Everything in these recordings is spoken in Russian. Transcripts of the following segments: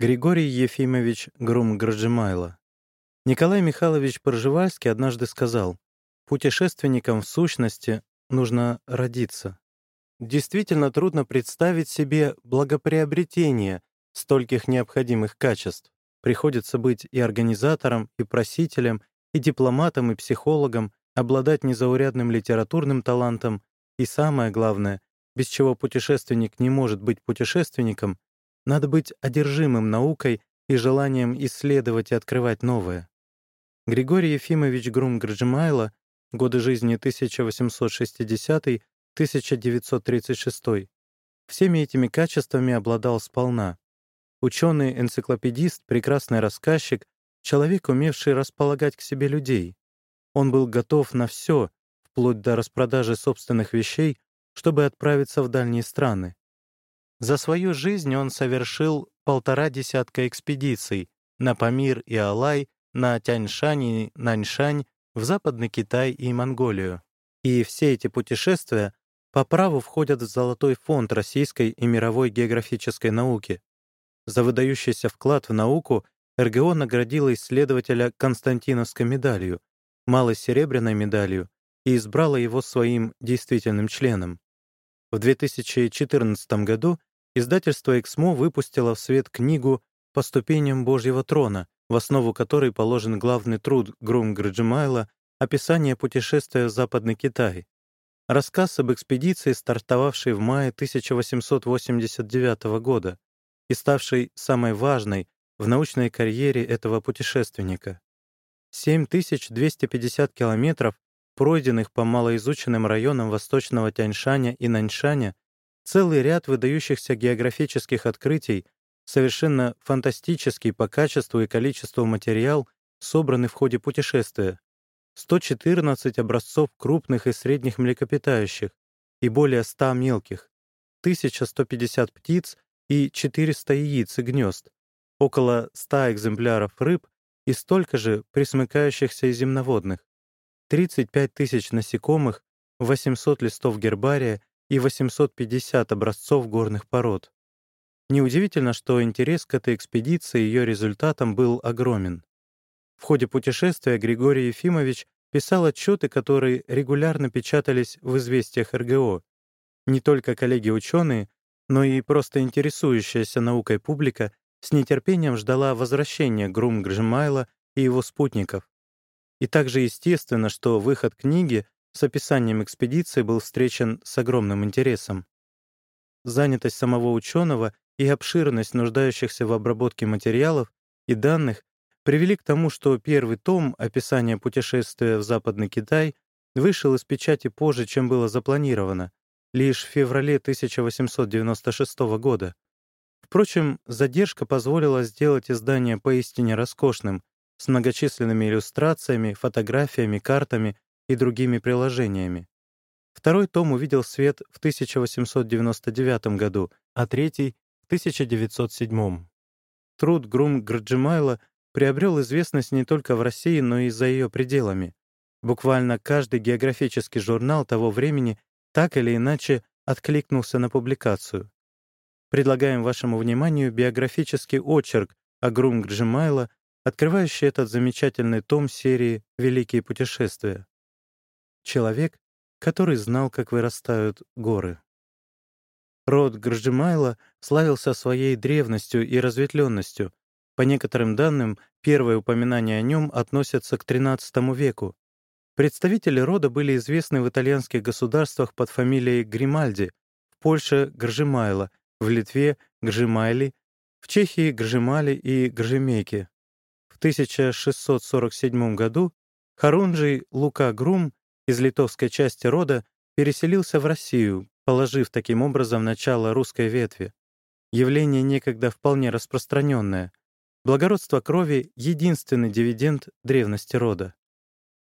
Григорий Ефимович Грум-Граджимайло. Николай Михайлович Пржевальский однажды сказал, «Путешественникам в сущности нужно родиться». Действительно трудно представить себе благоприобретение стольких необходимых качеств. Приходится быть и организатором, и просителем, и дипломатом, и психологом, обладать незаурядным литературным талантом, и самое главное, без чего путешественник не может быть путешественником, надо быть одержимым наукой и желанием исследовать и открывать новое. Григорий Ефимович Грум-Граджимайло, годы жизни 1860-1936, всеми этими качествами обладал сполна. Ученый-энциклопедист, прекрасный рассказчик, человек, умевший располагать к себе людей. Он был готов на все, вплоть до распродажи собственных вещей, чтобы отправиться в дальние страны. За свою жизнь он совершил полтора десятка экспедиций на Памир и Алай, на Тяньшань и Наньшань, в Западный Китай и Монголию. И все эти путешествия по праву входят в золотой фонд российской и мировой географической науки. За выдающийся вклад в науку РГО наградила исследователя Константиновской медалью, малой серебряной медалью и избрала его своим действительным членом. В 2014 году издательство «Эксмо» выпустило в свет книгу «По ступеням Божьего трона», в основу которой положен главный труд Грум Граджимайла «Описание путешествия в Западный Китай». Рассказ об экспедиции, стартовавшей в мае 1889 года и ставшей самой важной в научной карьере этого путешественника. 7250 километров, пройденных по малоизученным районам восточного Тяньшаня и Наньшаня, целый ряд выдающихся географических открытий, совершенно фантастический по качеству и количеству материал, собранный в ходе путешествия, 114 образцов крупных и средних млекопитающих и более 100 мелких, 1150 птиц и 400 яиц и гнезд, около 100 экземпляров рыб и столько же присмыкающихся и земноводных, 35 тысяч насекомых, 800 листов гербария и 850 образцов горных пород. Неудивительно, что интерес к этой экспедиции и ее результатам был огромен. В ходе путешествия Григорий Ефимович писал отчеты, которые регулярно печатались в известиях РГО. Не только коллеги-ученые, но и просто интересующаяся наукой публика с нетерпением ждала возвращения Грум Гржимайла и его спутников. И также естественно, что выход книги с описанием экспедиции был встречен с огромным интересом. Занятость самого ученого и обширность нуждающихся в обработке материалов и данных привели к тому, что первый том описания путешествия в Западный Китай вышел из печати позже, чем было запланировано, лишь в феврале 1896 года. Впрочем, задержка позволила сделать издание поистине роскошным, с многочисленными иллюстрациями, фотографиями, картами и другими приложениями. Второй том увидел свет в 1899 году, а третий — в 1907. Труд Грум Граджимайла приобрел известность не только в России, но и за ее пределами. Буквально каждый географический журнал того времени так или иначе откликнулся на публикацию. Предлагаем вашему вниманию биографический очерк о Грум Граджимайла, открывающий этот замечательный том серии «Великие путешествия» человек, который знал, как вырастают горы. Род Гржимайла славился своей древностью и разветвленностью. По некоторым данным, первое упоминание о нем относятся к XIII веку. Представители рода были известны в итальянских государствах под фамилией Гримальди, в Польше — Гржимайло, в Литве — Гржимайли, в Чехии — Гржимали и Гржемеки. В 1647 году Харунжий Лука Грум из литовской части рода переселился в Россию, положив таким образом начало русской ветви. Явление некогда вполне распространенное. Благородство крови — единственный дивиденд древности рода.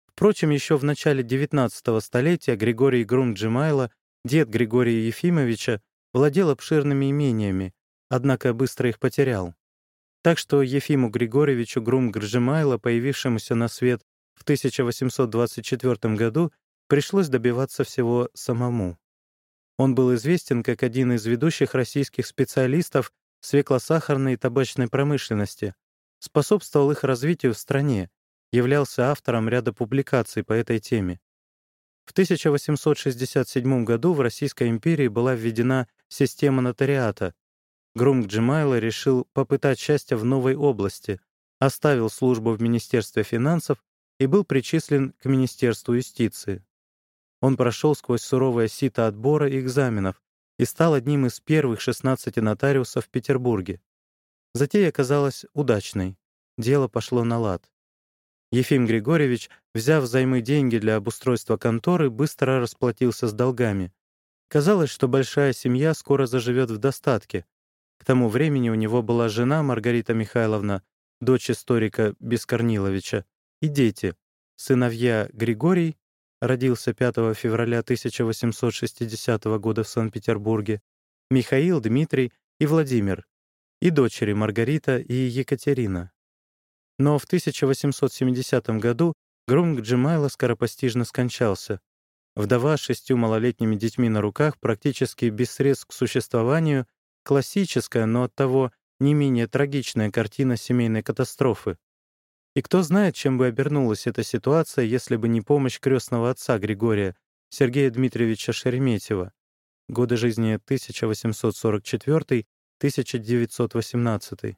Впрочем, еще в начале XIX столетия Григорий Грум-Джимайло, дед Григория Ефимовича, владел обширными имениями, однако быстро их потерял. Так что Ефиму Григорьевичу Грум-Гржимайло, появившемуся на свет в 1824 году пришлось добиваться всего самому. Он был известен как один из ведущих российских специалистов свеклосахарной и табачной промышленности, способствовал их развитию в стране, являлся автором ряда публикаций по этой теме. В 1867 году в Российской империи была введена система нотариата. Грумк Джемайло решил попытать счастье в новой области, оставил службу в Министерстве финансов и был причислен к Министерству юстиции. Он прошел сквозь суровое сито отбора и экзаменов и стал одним из первых 16 нотариусов в Петербурге. Затея оказалась удачной. Дело пошло на лад. Ефим Григорьевич, взяв взаймы деньги для обустройства конторы, быстро расплатился с долгами. Казалось, что большая семья скоро заживет в достатке. К тому времени у него была жена Маргарита Михайловна, дочь историка Бескорниловича, и дети, сыновья Григорий, родился 5 февраля 1860 года в Санкт-Петербурге, Михаил, Дмитрий и Владимир, и дочери Маргарита и Екатерина. Но в 1870 году Грунг Джемайло скоропостижно скончался. Вдова с шестью малолетними детьми на руках, практически без средств к существованию, классическая, но оттого не менее трагичная картина семейной катастрофы. И кто знает, чем бы обернулась эта ситуация, если бы не помощь крестного отца Григория, Сергея Дмитриевича Шереметьева. Годы жизни 1844-1918.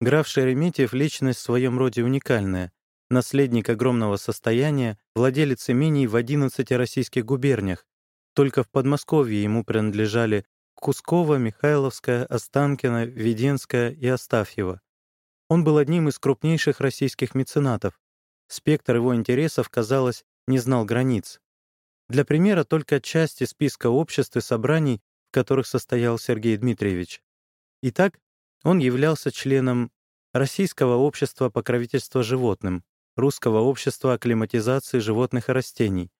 Граф Шереметьев — личность в своем роде уникальная, наследник огромного состояния, владелец имений в 11 российских губерниях. Только в Подмосковье ему принадлежали Кускова, Михайловская, Останкино, Веденская и Астафьева. Он был одним из крупнейших российских меценатов. Спектр его интересов, казалось, не знал границ. Для примера только части списка обществ и собраний, в которых состоял Сергей Дмитриевич. Итак, он являлся членом Российского общества покровительства животным, Русского общества акклиматизации животных и растений,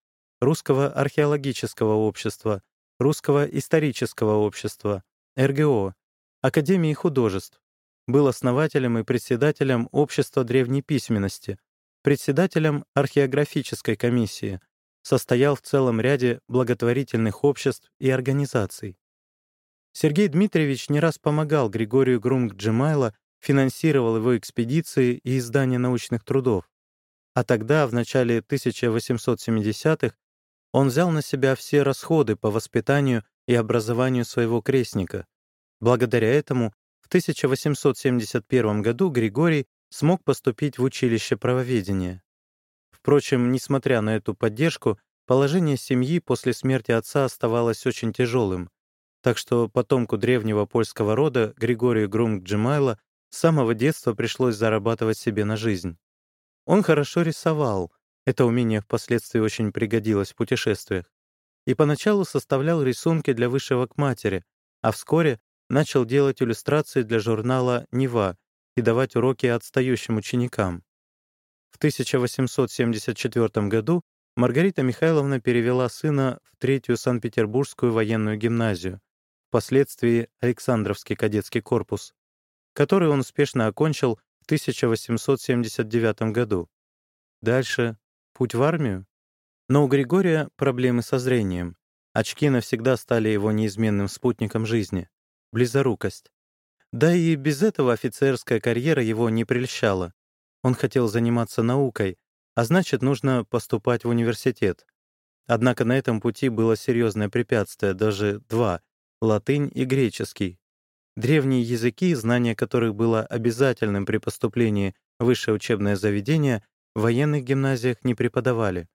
Русского археологического общества, Русского исторического общества, РГО, Академии художеств, был основателем и председателем Общества древней письменности, председателем археографической комиссии, состоял в целом ряде благотворительных обществ и организаций. Сергей Дмитриевич не раз помогал Григорию Грунг Джемайло, финансировал его экспедиции и издание научных трудов. А тогда, в начале 1870-х, он взял на себя все расходы по воспитанию и образованию своего крестника. Благодаря этому 1871 году Григорий смог поступить в училище правоведения. Впрочем, несмотря на эту поддержку, положение семьи после смерти отца оставалось очень тяжелым. Так что потомку древнего польского рода Григорию Грунг Джемайло с самого детства пришлось зарабатывать себе на жизнь. Он хорошо рисовал, это умение впоследствии очень пригодилось в путешествиях, и поначалу составлял рисунки для высшего к матери, а вскоре начал делать иллюстрации для журнала «Нева» и давать уроки отстающим ученикам. В 1874 году Маргарита Михайловна перевела сына в Третью Санкт-Петербургскую военную гимназию, впоследствии Александровский кадетский корпус, который он успешно окончил в 1879 году. Дальше — путь в армию. Но у Григория проблемы со зрением. Очки навсегда стали его неизменным спутником жизни. Близорукость. Да и без этого офицерская карьера его не прельщала. Он хотел заниматься наукой, а значит, нужно поступать в университет. Однако на этом пути было серьезное препятствие, даже два латынь и греческий. Древние языки, знание которых было обязательным при поступлении в высшее учебное заведение, в военных гимназиях не преподавали.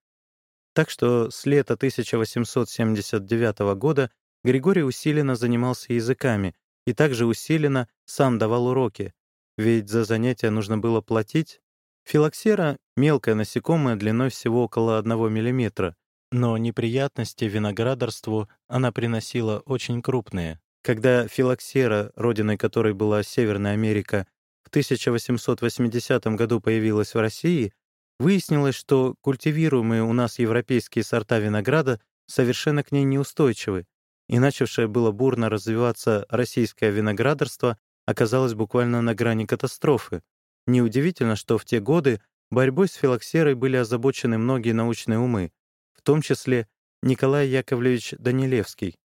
Так что с лета 1879 года Григорий усиленно занимался языками и также усиленно сам давал уроки, ведь за занятия нужно было платить. Филоксера — мелкое насекомое длиной всего около 1 мм, но неприятности виноградарству она приносила очень крупные. Когда филоксера, родиной которой была Северная Америка, в 1880 году появилась в России, выяснилось, что культивируемые у нас европейские сорта винограда совершенно к ней неустойчивы, и начавшее было бурно развиваться российское виноградарство оказалось буквально на грани катастрофы. Неудивительно, что в те годы борьбой с филоксерой были озабочены многие научные умы, в том числе Николай Яковлевич Данилевский.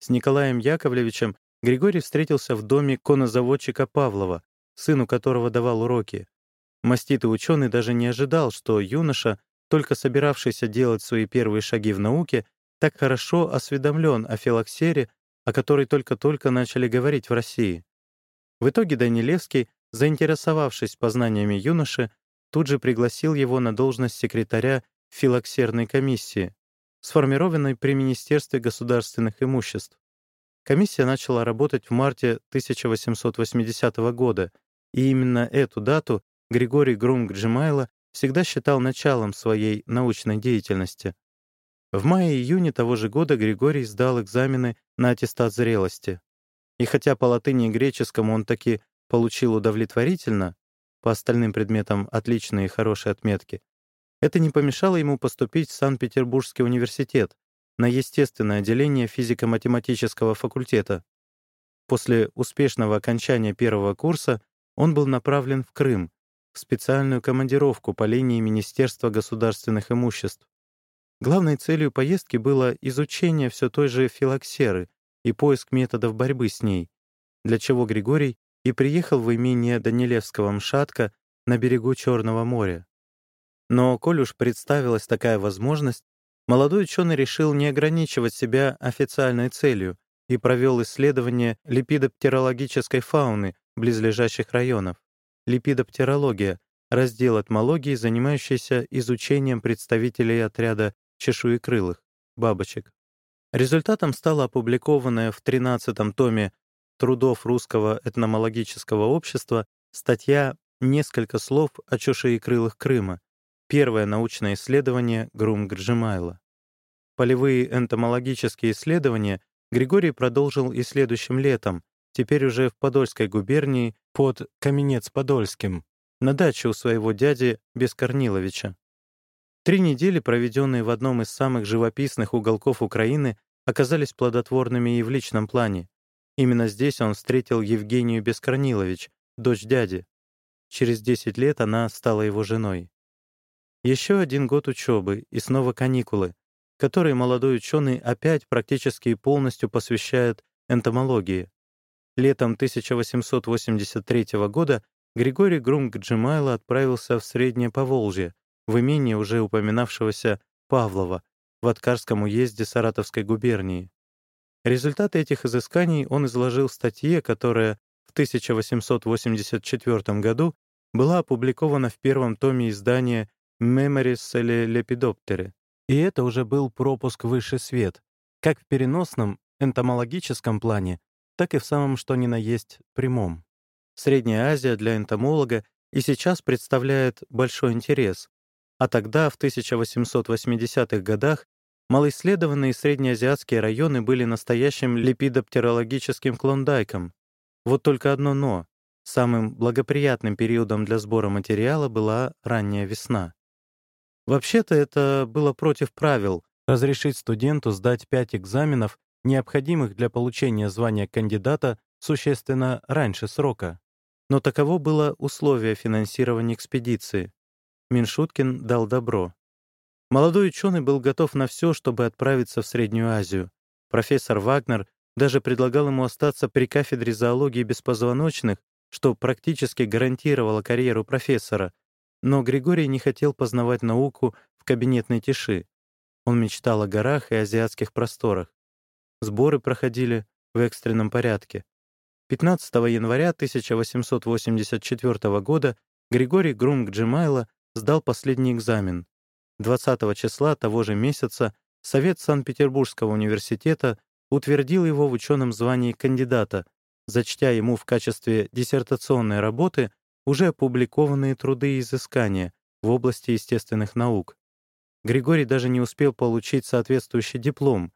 С Николаем Яковлевичем Григорий встретился в доме конозаводчика Павлова, сыну которого давал уроки. Маститый ученый даже не ожидал, что юноша, только собиравшийся делать свои первые шаги в науке, так хорошо осведомлен о филоксере, о которой только-только начали говорить в России. В итоге Данилевский, заинтересовавшись познаниями юноши, тут же пригласил его на должность секретаря филоксерной комиссии, сформированной при Министерстве государственных имуществ. Комиссия начала работать в марте 1880 года, и именно эту дату Григорий Грум-Гджимайло всегда считал началом своей научной деятельности. В мае-июне того же года Григорий сдал экзамены на аттестат зрелости. И хотя по латыни и греческому он таки получил удовлетворительно, по остальным предметам отличные и хорошие отметки, это не помешало ему поступить в Санкт-Петербургский университет на естественное отделение физико-математического факультета. После успешного окончания первого курса он был направлен в Крым, в специальную командировку по линии Министерства государственных имуществ. Главной целью поездки было изучение все той же филоксеры и поиск методов борьбы с ней, для чего Григорий и приехал в имение Данилевского МШАТКа на берегу Черного моря. Но, коль уж представилась такая возможность, молодой ученый решил не ограничивать себя официальной целью и провел исследование липидоптерологической фауны близлежащих районов. Липидоптерология — раздел этмологии, занимающийся изучением представителей отряда чешуекрылых, бабочек. Результатом стала опубликованная в 13 томе трудов Русского этномологического общества статья «Несколько слов о чешуекрылых Крыма», первое научное исследование Грум Гржимайла. Полевые энтомологические исследования Григорий продолжил и следующим летом, теперь уже в Подольской губернии под Каменец-Подольским, на даче у своего дяди Бескорниловича. Три недели, проведенные в одном из самых живописных уголков Украины, оказались плодотворными и в личном плане. Именно здесь он встретил Евгению Бескорнилович, дочь дяди. Через 10 лет она стала его женой. Еще один год учебы и снова каникулы, которые молодой ученый опять практически полностью посвящает энтомологии. Летом 1883 года Григорий Грумк-Джемайло отправился в Среднее Поволжье, в имение уже упоминавшегося Павлова в Откарском уезде Саратовской губернии. Результаты этих изысканий он изложил в статье, которая в 1884 году была опубликована в первом томе издания «Memories Lepidoptere». И это уже был пропуск высший свет, как в переносном энтомологическом плане, так и в самом что ни на есть прямом. Средняя Азия для энтомолога и сейчас представляет большой интерес, а тогда, в 1880-х годах, малоисследованные среднеазиатские районы были настоящим липидоптерологическим клондайком. Вот только одно «но». Самым благоприятным периодом для сбора материала была ранняя весна. Вообще-то это было против правил разрешить студенту сдать пять экзаменов, необходимых для получения звания кандидата существенно раньше срока. Но таково было условие финансирования экспедиции. Миншуткин дал добро. Молодой ученый был готов на все, чтобы отправиться в Среднюю Азию. Профессор Вагнер даже предлагал ему остаться при кафедре зоологии беспозвоночных, что практически гарантировало карьеру профессора. Но Григорий не хотел познавать науку в кабинетной тиши. Он мечтал о горах и азиатских просторах. Сборы проходили в экстренном порядке. 15 января 1884 года Григорий Грум-Гджимайло сдал последний экзамен. 20 числа того же месяца Совет Санкт-Петербургского университета утвердил его в ученом звании кандидата, зачтя ему в качестве диссертационной работы уже опубликованные труды и изыскания в области естественных наук. Григорий даже не успел получить соответствующий диплом.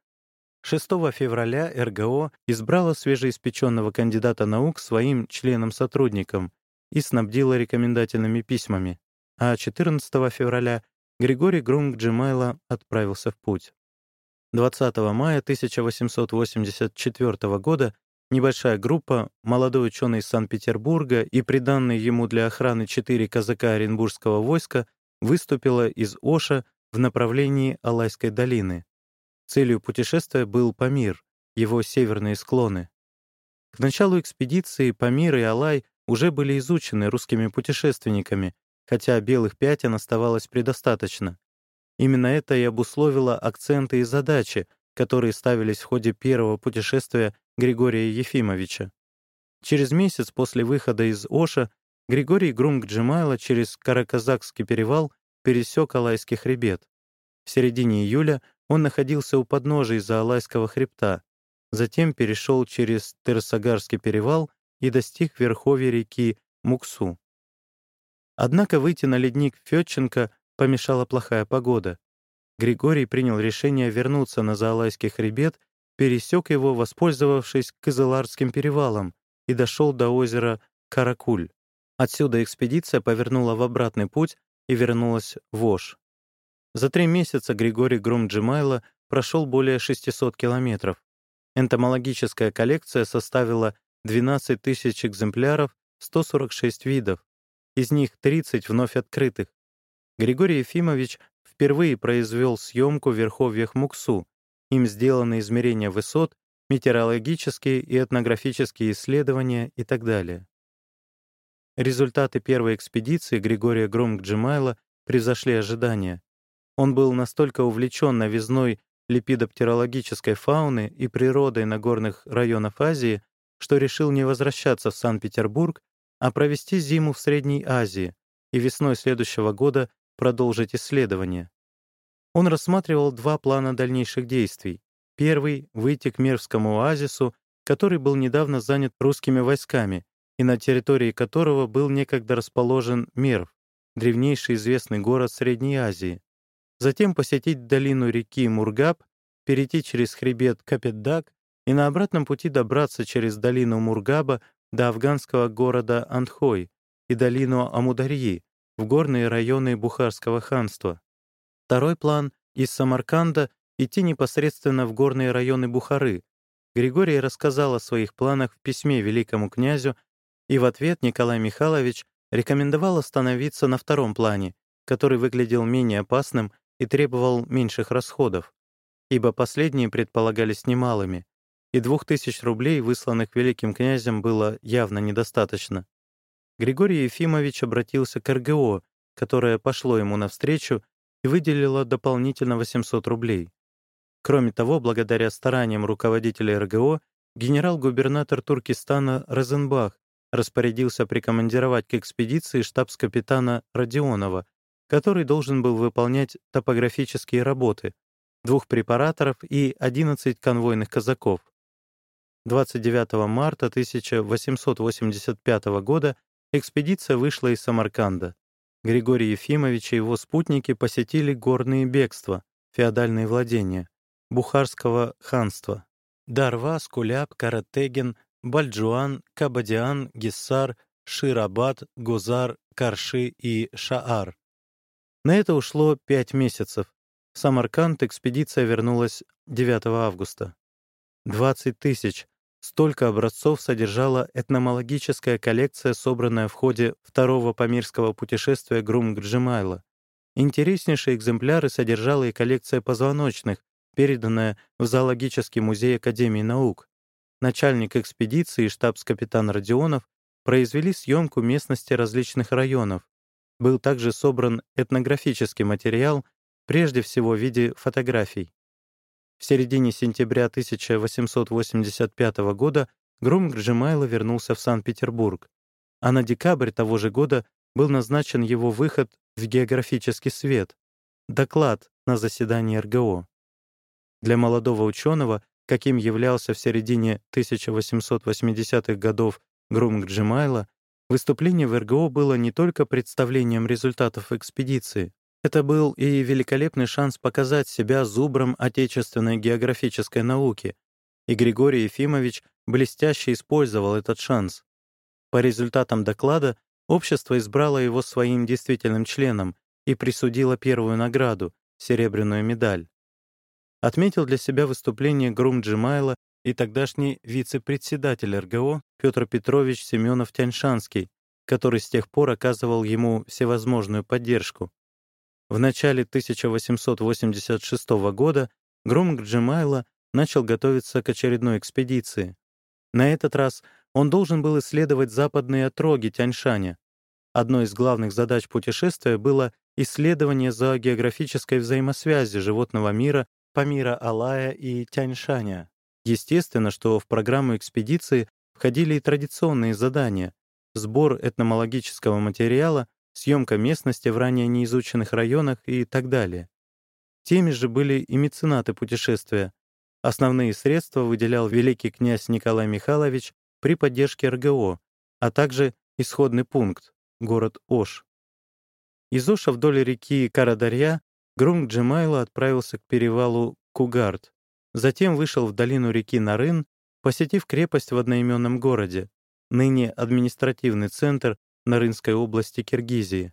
6 февраля РГО избрала свежеиспеченного кандидата наук своим членом-сотрудником и снабдила рекомендательными письмами а 14 февраля Григорий Грунг Джемайло отправился в путь. 20 мая 1884 года небольшая группа, молодой ученый из Санкт-Петербурга и приданные ему для охраны четыре казака Оренбургского войска выступила из Оша в направлении Алайской долины. Целью путешествия был Памир, его северные склоны. К началу экспедиции Памир и Алай уже были изучены русскими путешественниками, хотя белых пятен оставалось предостаточно. Именно это и обусловило акценты и задачи, которые ставились в ходе первого путешествия Григория Ефимовича. Через месяц после выхода из Оша Григорий Грунг-Джемайло через Караказакский перевал пересек Алайский хребет. В середине июля он находился у подножия Заалайского хребта, затем перешел через Терсагарский перевал и достиг верховья реки Муксу. Однако выйти на ледник Фетченко помешала плохая погода. Григорий принял решение вернуться на Заалайский хребет, пересек его, воспользовавшись Кызыларским перевалом, и дошел до озера Каракуль. Отсюда экспедиция повернула в обратный путь и вернулась в Ош. За три месяца Григорий Грумджимайло прошел более 600 километров. Энтомологическая коллекция составила 12 тысяч экземпляров, 146 видов. Из них 30 вновь открытых. Григорий Ефимович впервые произвел съемку в верховьях Муксу. Им сделаны измерения высот, метеорологические и этнографические исследования и так далее. Результаты первой экспедиции Григория Громк-Джемайла превзошли ожидания. Он был настолько увлечен новизной липидоптерологической фауны и природой нагорных районов Азии, что решил не возвращаться в Санкт-Петербург, а провести зиму в Средней Азии и весной следующего года продолжить исследования. Он рассматривал два плана дальнейших действий. Первый — выйти к Мервскому оазису, который был недавно занят русскими войсками и на территории которого был некогда расположен Мерв, древнейший известный город Средней Азии. Затем посетить долину реки Мургаб, перейти через хребет Капетдаг и на обратном пути добраться через долину Мургаба до афганского города Антхой и долину Амударьи в горные районы Бухарского ханства. Второй план — из Самарканда идти непосредственно в горные районы Бухары. Григорий рассказал о своих планах в письме великому князю, и в ответ Николай Михайлович рекомендовал остановиться на втором плане, который выглядел менее опасным и требовал меньших расходов, ибо последние предполагались немалыми, и двух тысяч рублей, высланных великим князем, было явно недостаточно. Григорий Ефимович обратился к РГО, которое пошло ему навстречу и выделило дополнительно 800 рублей. Кроме того, благодаря стараниям руководителя РГО, генерал-губернатор Туркестана Розенбах распорядился прикомандировать к экспедиции штабс-капитана Родионова, который должен был выполнять топографические работы, двух препараторов и 11 конвойных казаков. 29 марта 1885 года экспедиция вышла из Самарканда. Григорий Ефимович и его спутники посетили горные бегства, феодальные владения, Бухарского ханства. Дарва, Скуляб, Каратеген, Бальджуан, Кабадиан, Гиссар, Ширабад, Гузар, Карши и Шаар. На это ушло пять месяцев. В Самарканд экспедиция вернулась 9 августа. 20 тысяч. Столько образцов содержала этномологическая коллекция, собранная в ходе второго памирского путешествия Грум-Гджимайла. Интереснейшие экземпляры содержала и коллекция позвоночных, переданная в Зоологический музей Академии наук. Начальник экспедиции и штабс-капитан Родионов произвели съемку местности различных районов, был также собран этнографический материал, прежде всего в виде фотографий. В середине сентября 1885 года Грум Гржимайло вернулся в Санкт-Петербург, а на декабрь того же года был назначен его выход в географический свет, доклад на заседании РГО. Для молодого ученого, каким являлся в середине 1880-х годов Грум Гржимайло, Выступление в РГО было не только представлением результатов экспедиции, это был и великолепный шанс показать себя зубром отечественной географической науки, и Григорий Ефимович блестяще использовал этот шанс. По результатам доклада общество избрало его своим действительным членом и присудило первую награду — серебряную медаль. Отметил для себя выступление Грум Джимайла и тогдашний вице-председатель РГО Петр Петрович Семенов-Тяньшанский, который с тех пор оказывал ему всевозможную поддержку. В начале 1886 года Гром Джемайло начал готовиться к очередной экспедиции. На этот раз он должен был исследовать западные отроги Тяньшаня. Одной из главных задач путешествия было исследование зоогеографической взаимосвязи животного мира Памира Алая и Тяньшаня. Естественно, что в программу экспедиции входили и традиционные задания — сбор этномологического материала, съемка местности в ранее неизученных районах и так далее. Теми же были и меценаты путешествия. Основные средства выделял великий князь Николай Михайлович при поддержке РГО, а также исходный пункт — город Ош. Из Оша вдоль реки Карадарья Грунг Джемайло отправился к перевалу Кугард, затем вышел в долину реки Нарын, посетив крепость в одноименном городе, ныне административный центр Нарынской области Киргизии.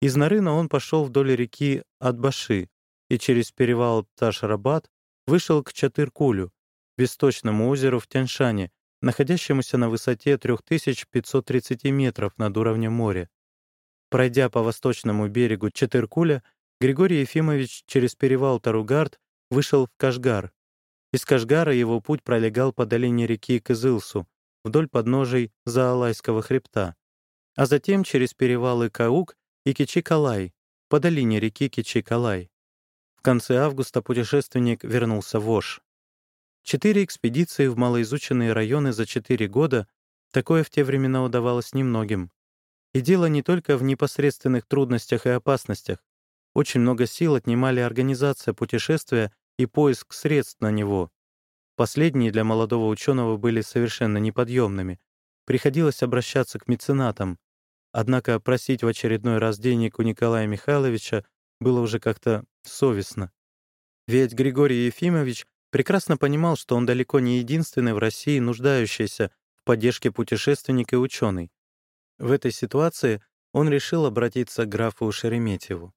Из Нарына он пошел вдоль реки Адбаши и через перевал Ташрабад вышел к Чатыркулю, восточному озеру в Тяньшане, находящемуся на высоте 3530 метров над уровнем моря. Пройдя по восточному берегу Чатыркуля, Григорий Ефимович через перевал Таругард вышел в Кашгар. Из Кашгара его путь пролегал по долине реки Кызылсу, вдоль подножий Заалайского хребта, а затем через перевалы Каук и Кичи-Калай, по долине реки Кичи-Калай. В конце августа путешественник вернулся в Ош. Четыре экспедиции в малоизученные районы за четыре года — такое в те времена удавалось немногим. И дело не только в непосредственных трудностях и опасностях. Очень много сил отнимали организация путешествия и поиск средств на него. Последние для молодого ученого были совершенно неподъемными. Приходилось обращаться к меценатам. Однако просить в очередной раз денег у Николая Михайловича было уже как-то совестно. Ведь Григорий Ефимович прекрасно понимал, что он далеко не единственный в России нуждающийся в поддержке путешественник и ученый. В этой ситуации он решил обратиться к графу Шереметьеву.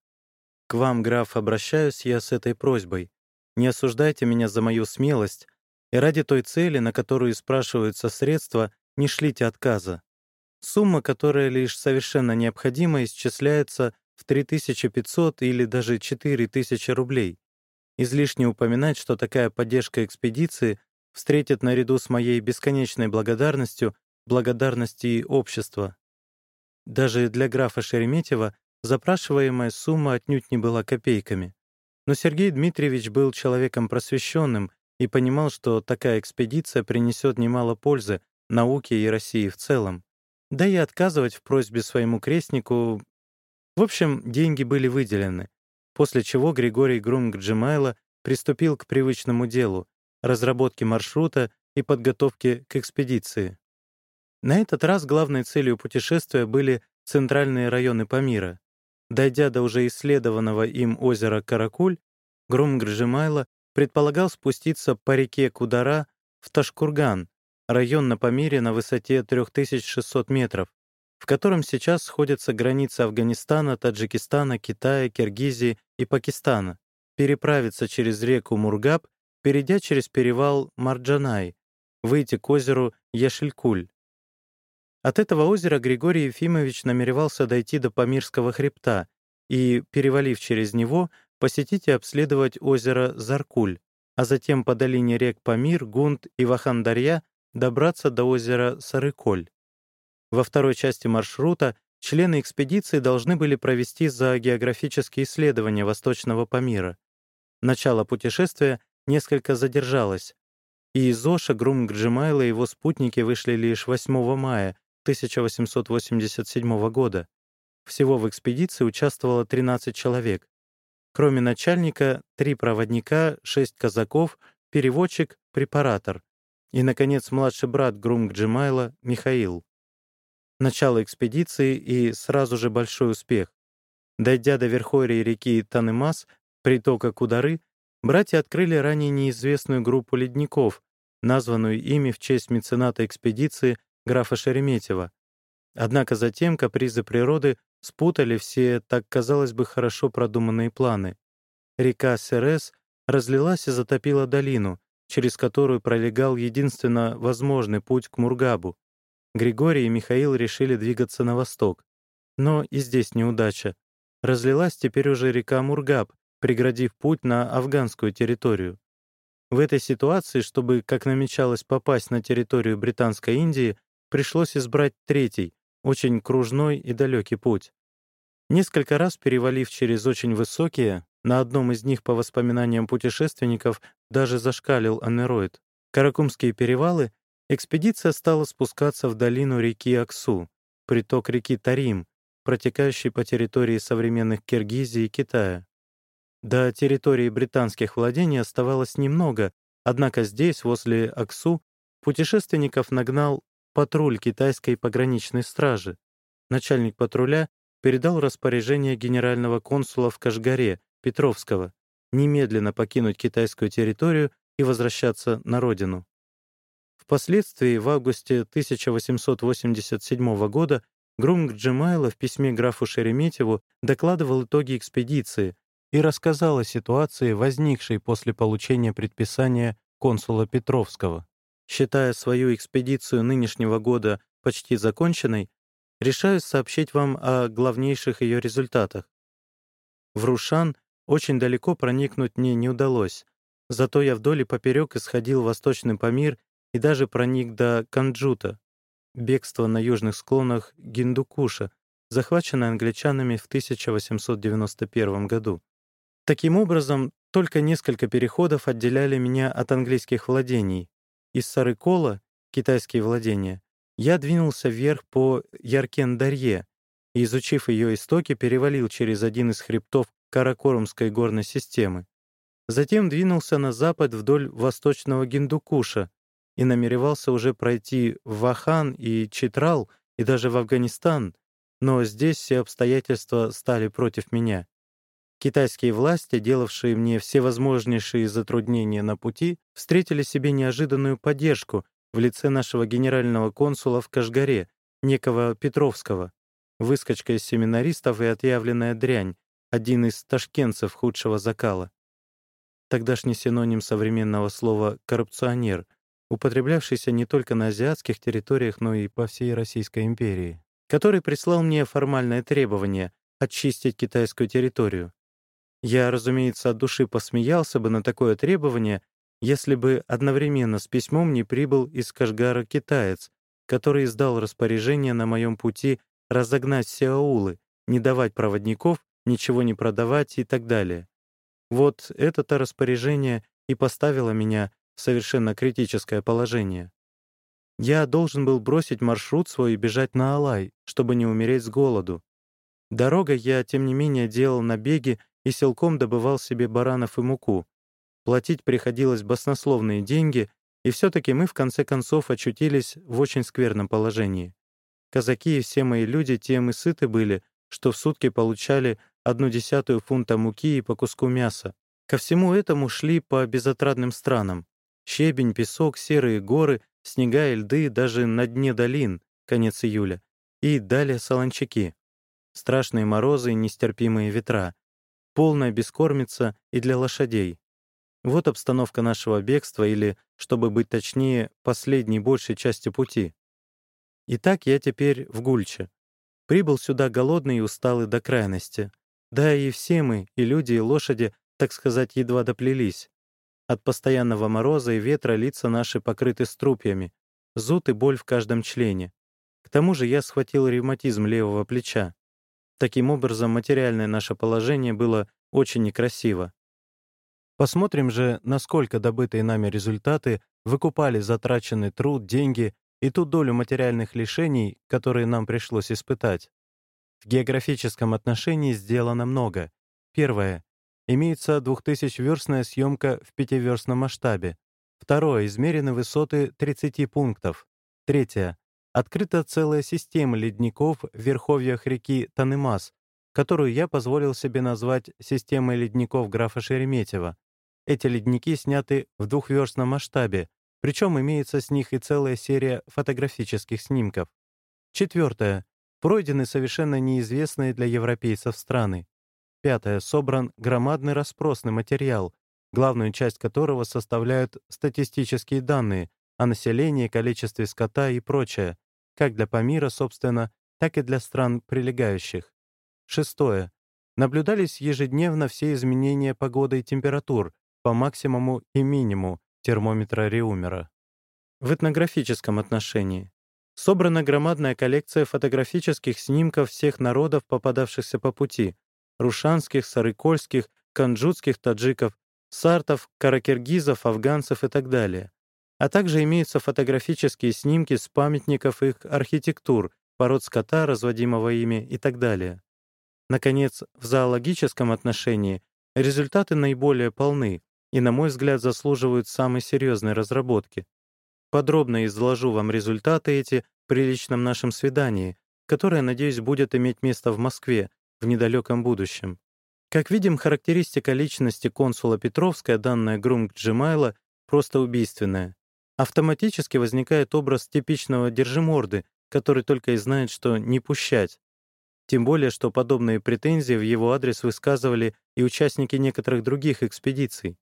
«К вам, граф, обращаюсь я с этой просьбой. Не осуждайте меня за мою смелость, и ради той цели, на которую спрашиваются средства, не шлите отказа. Сумма, которая лишь совершенно необходима, исчисляется в 3500 или даже 4000 рублей. Излишне упоминать, что такая поддержка экспедиции встретит наряду с моей бесконечной благодарностью благодарности общества. Даже для графа Шереметьева запрашиваемая сумма отнюдь не была копейками. Но Сергей Дмитриевич был человеком просвещенным и понимал, что такая экспедиция принесет немало пользы науке и России в целом. Да и отказывать в просьбе своему крестнику... В общем, деньги были выделены, после чего Григорий Грунг Джемайло приступил к привычному делу — разработке маршрута и подготовке к экспедиции. На этот раз главной целью путешествия были центральные районы Памира. Дойдя до уже исследованного им озера Каракуль, Грунг Джемайло предполагал спуститься по реке Кудара в Ташкурган, район на Памире на высоте 3600 метров, в котором сейчас сходятся границы Афганистана, Таджикистана, Китая, Киргизии и Пакистана, переправиться через реку Мургаб, перейдя через перевал Марджанай, выйти к озеру Яшелькуль. От этого озера Григорий Ефимович намеревался дойти до Памирского хребта и, перевалив через него, посетить и обследовать озеро Заркуль, а затем по долине рек Памир, Гунд и Вахандарья добраться до озера Сарыколь. Во второй части маршрута члены экспедиции должны были провести зоогеографические исследования Восточного Памира. Начало путешествия несколько задержалось, и из Оша Грум Гджимайла и его спутники вышли лишь 8 мая 1887 года. Всего в экспедиции участвовало 13 человек. Кроме начальника, три проводника, шесть казаков, переводчик, препаратор и, наконец, младший брат Грумг Джемайла Михаил. Начало экспедиции и сразу же большой успех. Дойдя до верховья реки Танымас, притока Кудары, братья открыли ранее неизвестную группу ледников, названную ими в честь мецената экспедиции графа Шереметьева. Однако затем капризы природы спутали все, так казалось бы, хорошо продуманные планы. Река Серес разлилась и затопила долину, через которую пролегал единственно возможный путь к Мургабу. Григорий и Михаил решили двигаться на восток. Но и здесь неудача. Разлилась теперь уже река Мургаб, преградив путь на афганскую территорию. В этой ситуации, чтобы, как намечалось, попасть на территорию Британской Индии, пришлось избрать третий, очень кружной и далекий путь. Несколько раз перевалив через очень высокие, на одном из них, по воспоминаниям путешественников, даже зашкалил анероид, Каракумские перевалы, экспедиция стала спускаться в долину реки Аксу, приток реки Тарим, протекающий по территории современных Киргизии и Китая. До территории британских владений оставалось немного, однако здесь, возле Аксу, путешественников нагнал патруль китайской пограничной стражи. Начальник патруля передал распоряжение генерального консула в Кашгаре, Петровского, немедленно покинуть китайскую территорию и возвращаться на родину. Впоследствии, в августе 1887 года, Грунг Джемайло в письме графу Шереметьеву докладывал итоги экспедиции и рассказал о ситуации, возникшей после получения предписания консула Петровского. Считая свою экспедицию нынешнего года почти законченной, решаю сообщить вам о главнейших ее результатах. В Рушан очень далеко проникнуть мне не удалось, зато я вдоль и поперек исходил восточный Памир и даже проник до Канджута, бегство на южных склонах Гиндукуша, захваченное англичанами в 1891 году. Таким образом, только несколько переходов отделяли меня от английских владений, из Сарыкола, китайские владения, я двинулся вверх по Яркен-Дарье и, изучив ее истоки, перевалил через один из хребтов Каракорумской горной системы. Затем двинулся на запад вдоль восточного Гиндукуша и намеревался уже пройти в Вахан и Читрал и даже в Афганистан, но здесь все обстоятельства стали против меня. Китайские власти, делавшие мне всевозможнейшие затруднения на пути, встретили себе неожиданную поддержку в лице нашего генерального консула в Кашгаре, некого Петровского, выскочка из семинаристов и отъявленная дрянь, один из ташкентцев худшего закала. Тогдашний синоним современного слова «коррупционер», употреблявшийся не только на азиатских территориях, но и по всей Российской империи, который прислал мне формальное требование очистить китайскую территорию. Я, разумеется, от души посмеялся бы на такое требование, если бы одновременно с письмом не прибыл из Кашгара китаец, который издал распоряжение на моем пути разогнать все аулы, не давать проводников, ничего не продавать и так далее. Вот это-то распоряжение и поставило меня в совершенно критическое положение. Я должен был бросить маршрут свой и бежать на Алай, чтобы не умереть с голоду. Дорога я, тем не менее, делал набеги и силком добывал себе баранов и муку. Платить приходилось баснословные деньги, и все-таки мы в конце концов очутились в очень скверном положении. Казаки и все мои люди тем и сыты были, что в сутки получали одну десятую фунта муки и по куску мяса. Ко всему этому шли по безотрадным странам. Щебень, песок, серые горы, снега и льды даже на дне долин, конец июля. И далее солончаки. Страшные морозы и нестерпимые ветра полная бескормица и для лошадей. Вот обстановка нашего бегства или, чтобы быть точнее, последней большей части пути. Итак, я теперь в Гульче. Прибыл сюда голодный и усталый до крайности. Да и все мы, и люди, и лошади, так сказать, едва доплелись. От постоянного мороза и ветра лица наши покрыты струпьями, зуд и боль в каждом члене. К тому же я схватил ревматизм левого плеча. Таким образом, материальное наше положение было очень некрасиво. Посмотрим же, насколько добытые нами результаты выкупали затраченный труд, деньги и ту долю материальных лишений, которые нам пришлось испытать. В географическом отношении сделано много. Первое. Имеется 2000-верстная съемка в пятиверстном масштабе. Второе. Измерены высоты 30 пунктов. Третье. Открыта целая система ледников в верховьях реки Танымас, которую я позволил себе назвать системой ледников графа Шереметьева. Эти ледники сняты в двухверстном масштабе, причем имеется с них и целая серия фотографических снимков. Четвертое. Пройдены совершенно неизвестные для европейцев страны. Пятое. Собран громадный распросный материал, главную часть которого составляют статистические данные о населении, количестве скота и прочее, как для Памира, собственно, так и для стран прилегающих. Шестое. Наблюдались ежедневно все изменения погоды и температур, по максимуму и минимуму термометра Реумера. В этнографическом отношении собрана громадная коллекция фотографических снимков всех народов, попадавшихся по пути — рушанских, сарыкольских, канджутских таджиков, сартов, каракиргизов, афганцев и так далее. А также имеются фотографические снимки с памятников их архитектур, пород скота, разводимого ими и так далее. Наконец, в зоологическом отношении результаты наиболее полны и, на мой взгляд, заслуживают самой серьезной разработки. Подробно изложу вам результаты эти при личном нашем свидании, которое, надеюсь, будет иметь место в Москве в недалеком будущем. Как видим, характеристика личности консула Петровская, данная Грунг Джемайла, просто убийственная. Автоматически возникает образ типичного держиморды, который только и знает, что не пущать. Тем более, что подобные претензии в его адрес высказывали и участники некоторых других экспедиций.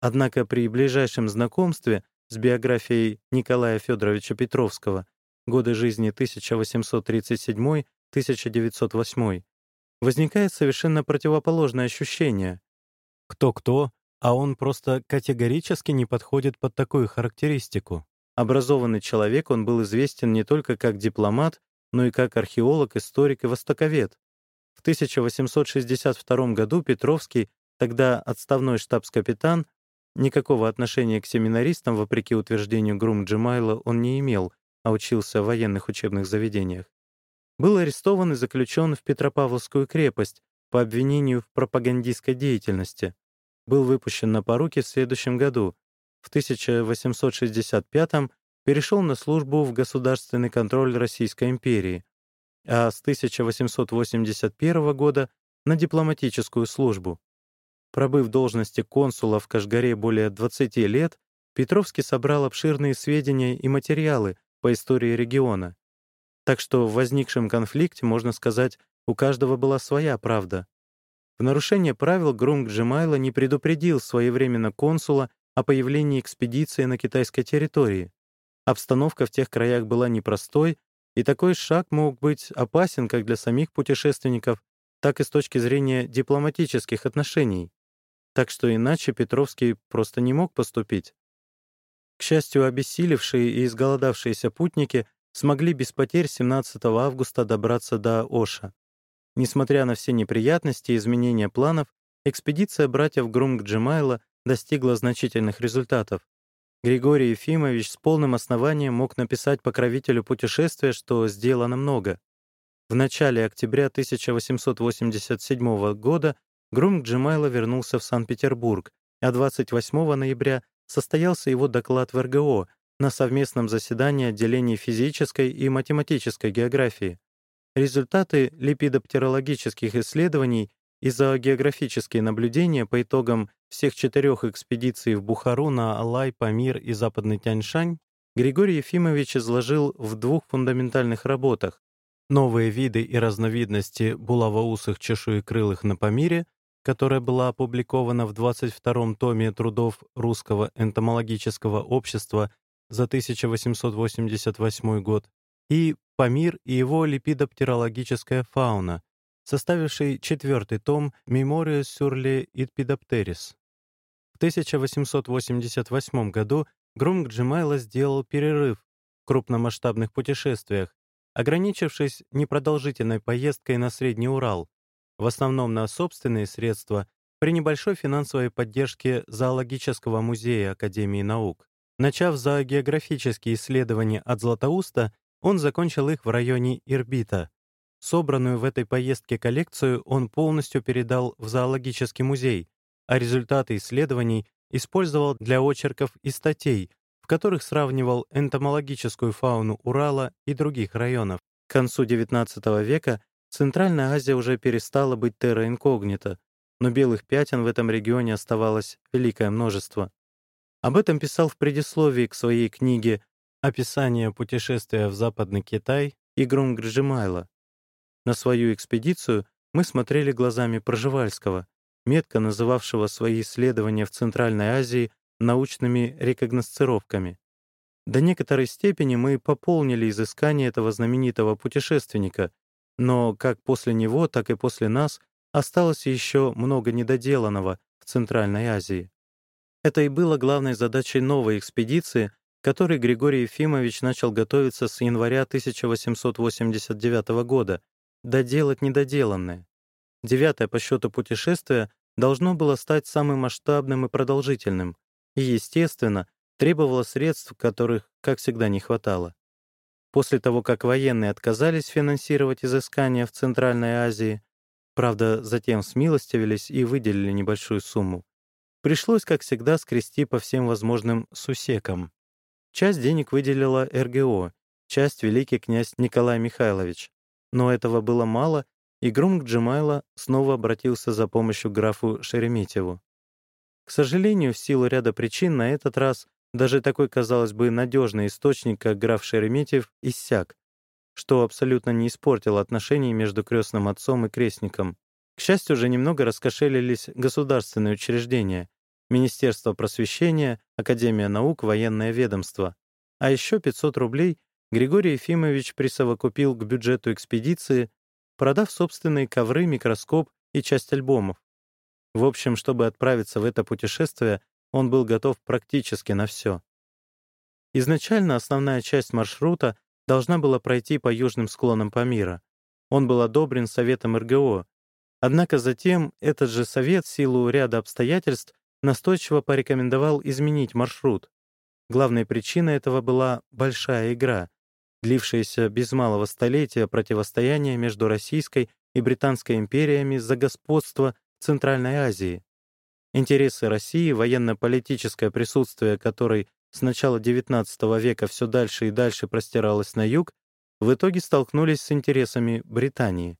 Однако при ближайшем знакомстве с биографией Николая Федоровича Петровского годы жизни 1837-1908 возникает совершенно противоположное ощущение. Кто-кто, а он просто категорически не подходит под такую характеристику. Образованный человек, он был известен не только как дипломат, но и как археолог, историк и востоковед. В 1862 году Петровский, тогда отставной штабс-капитан, никакого отношения к семинаристам, вопреки утверждению Грум Джемайла, он не имел, а учился в военных учебных заведениях был арестован и заключен в Петропавловскую крепость по обвинению в пропагандистской деятельности. Был выпущен на поруки в следующем году. В 1865 перешел на службу в государственный контроль Российской империи, а с 1881 года на дипломатическую службу. Пробыв в должности консула в Кашгаре более 20 лет, Петровский собрал обширные сведения и материалы по истории региона. Так что в возникшем конфликте, можно сказать, у каждого была своя правда. В нарушение правил Грунг Джемайла не предупредил своевременно консула о появлении экспедиции на китайской территории. Обстановка в тех краях была непростой, и такой шаг мог быть опасен как для самих путешественников, так и с точки зрения дипломатических отношений. Так что иначе Петровский просто не мог поступить. К счастью, обессилевшие и изголодавшиеся путники смогли без потерь 17 августа добраться до Оша. Несмотря на все неприятности и изменения планов, экспедиция братьев Грумг-Джемайла достигла значительных результатов. Григорий Ефимович с полным основанием мог написать покровителю путешествия, что сделано много. В начале октября 1887 года Грумг Джемайло вернулся в Санкт-Петербург, а 28 ноября состоялся его доклад в РГО, на совместном заседании отделений физической и математической географии. Результаты липидоптерологических исследований и зоогеографические наблюдения по итогам всех четырех экспедиций в Бухару на Алай, Памир и Западный Тяньшань Григорий Ефимович изложил в двух фундаментальных работах «Новые виды и разновидности булавоусых чешуекрылых на Памире», которая была опубликована в 22-м томе трудов Русского энтомологического общества за 1888 год, и Памир и его липидоптерологическая фауна, составивший четвертый том sur les Ipidopteris. В 1888 году Грумк Джемайла сделал перерыв в крупномасштабных путешествиях, ограничившись непродолжительной поездкой на Средний Урал, в основном на собственные средства при небольшой финансовой поддержке Зоологического музея Академии наук. Начав зоогеографические исследования от Златоуста, он закончил их в районе Ирбита. Собранную в этой поездке коллекцию он полностью передал в зоологический музей, а результаты исследований использовал для очерков и статей, в которых сравнивал энтомологическую фауну Урала и других районов. К концу XIX века Центральная Азия уже перестала быть терра инкогнито, но белых пятен в этом регионе оставалось великое множество. Об этом писал в предисловии к своей книге «Описание путешествия в Западный Китай» Игрум Гржимайло. На свою экспедицию мы смотрели глазами Проживальского, метко называвшего свои исследования в Центральной Азии научными рекогносцировками. До некоторой степени мы пополнили изыскание этого знаменитого путешественника, но как после него, так и после нас осталось еще много недоделанного в Центральной Азии. Это и было главной задачей новой экспедиции, которой Григорий Ефимович начал готовиться с января 1889 года, доделать недоделанное. Девятое по счету путешествие должно было стать самым масштабным и продолжительным, и, естественно, требовало средств, которых, как всегда, не хватало. После того, как военные отказались финансировать изыскания в Центральной Азии, правда, затем смилостивились и выделили небольшую сумму, пришлось, как всегда, скрести по всем возможным сусекам. Часть денег выделила РГО, часть — великий князь Николай Михайлович. Но этого было мало, и Грумк Джемайла снова обратился за помощью графу Шереметьеву. К сожалению, в силу ряда причин на этот раз даже такой, казалось бы, надежный источник, как граф Шереметьев, иссяк, что абсолютно не испортило отношений между крестным отцом и крестником. К счастью, уже немного раскошелились государственные учреждения, Министерство просвещения, Академия наук, военное ведомство. А еще 500 рублей Григорий Ефимович присовокупил к бюджету экспедиции, продав собственные ковры, микроскоп и часть альбомов. В общем, чтобы отправиться в это путешествие, он был готов практически на все. Изначально основная часть маршрута должна была пройти по южным склонам Памира. Он был одобрен Советом РГО. Однако затем этот же Совет в силу ряда обстоятельств настойчиво порекомендовал изменить маршрут. Главной причиной этого была большая игра, длившаяся без малого столетия противостояния между Российской и Британской империями за господство в Центральной Азии. Интересы России, военно-политическое присутствие которой с начала XIX века все дальше и дальше простиралось на юг, в итоге столкнулись с интересами Британии.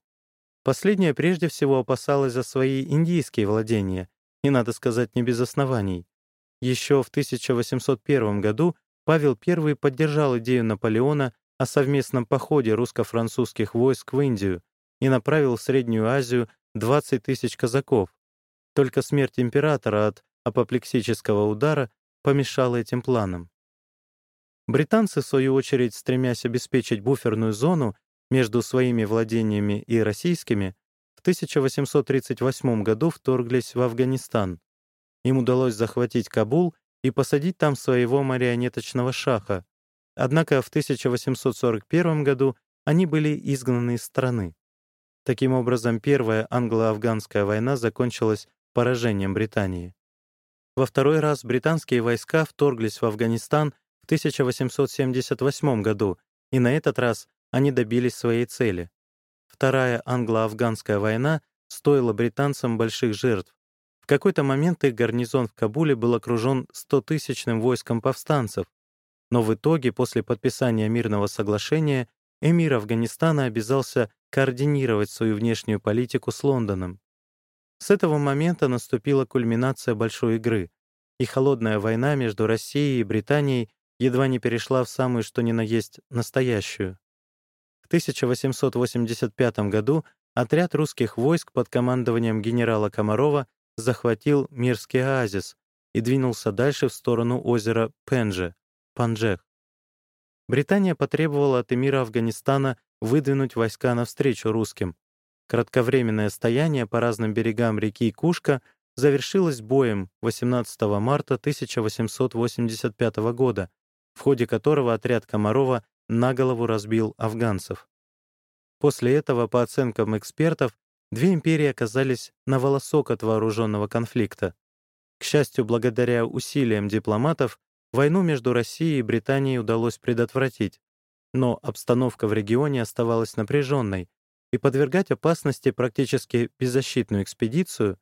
Последняя прежде всего опасалась за свои индийские владения, и, надо сказать, не без оснований. Еще в 1801 году Павел I поддержал идею Наполеона о совместном походе русско-французских войск в Индию и направил в Среднюю Азию 20 тысяч казаков, только смерть императора от апоплексического удара помешала этим планам. Британцы, в свою очередь, стремясь обеспечить буферную зону между своими владениями и российскими, в 1838 году вторглись в Афганистан. Им удалось захватить Кабул и посадить там своего марионеточного шаха. Однако в 1841 году они были изгнаны из страны. Таким образом, Первая англо-афганская война закончилась поражением Британии. Во второй раз британские войска вторглись в Афганистан в 1878 году, и на этот раз они добились своей цели. Вторая англо-афганская война стоила британцам больших жертв. В какой-то момент их гарнизон в Кабуле был окружен 100-тысячным войском повстанцев, но в итоге, после подписания мирного соглашения, эмир Афганистана обязался координировать свою внешнюю политику с Лондоном. С этого момента наступила кульминация большой игры, и холодная война между Россией и Британией едва не перешла в самую что ни на есть настоящую. В 1885 году отряд русских войск под командованием генерала Комарова захватил Мирский оазис и двинулся дальше в сторону озера Пенже, Панджех. Британия потребовала от эмира Афганистана выдвинуть войска навстречу русским, Кратковременное стояние по разным берегам реки Кушка завершилось боем 18 марта 1885 года, в ходе которого отряд Комарова на голову разбил афганцев. После этого, по оценкам экспертов, две империи оказались на волосок от вооруженного конфликта. К счастью, благодаря усилиям дипломатов, войну между Россией и Британией удалось предотвратить, но обстановка в регионе оставалась напряженной, и подвергать опасности практически беззащитную экспедицию,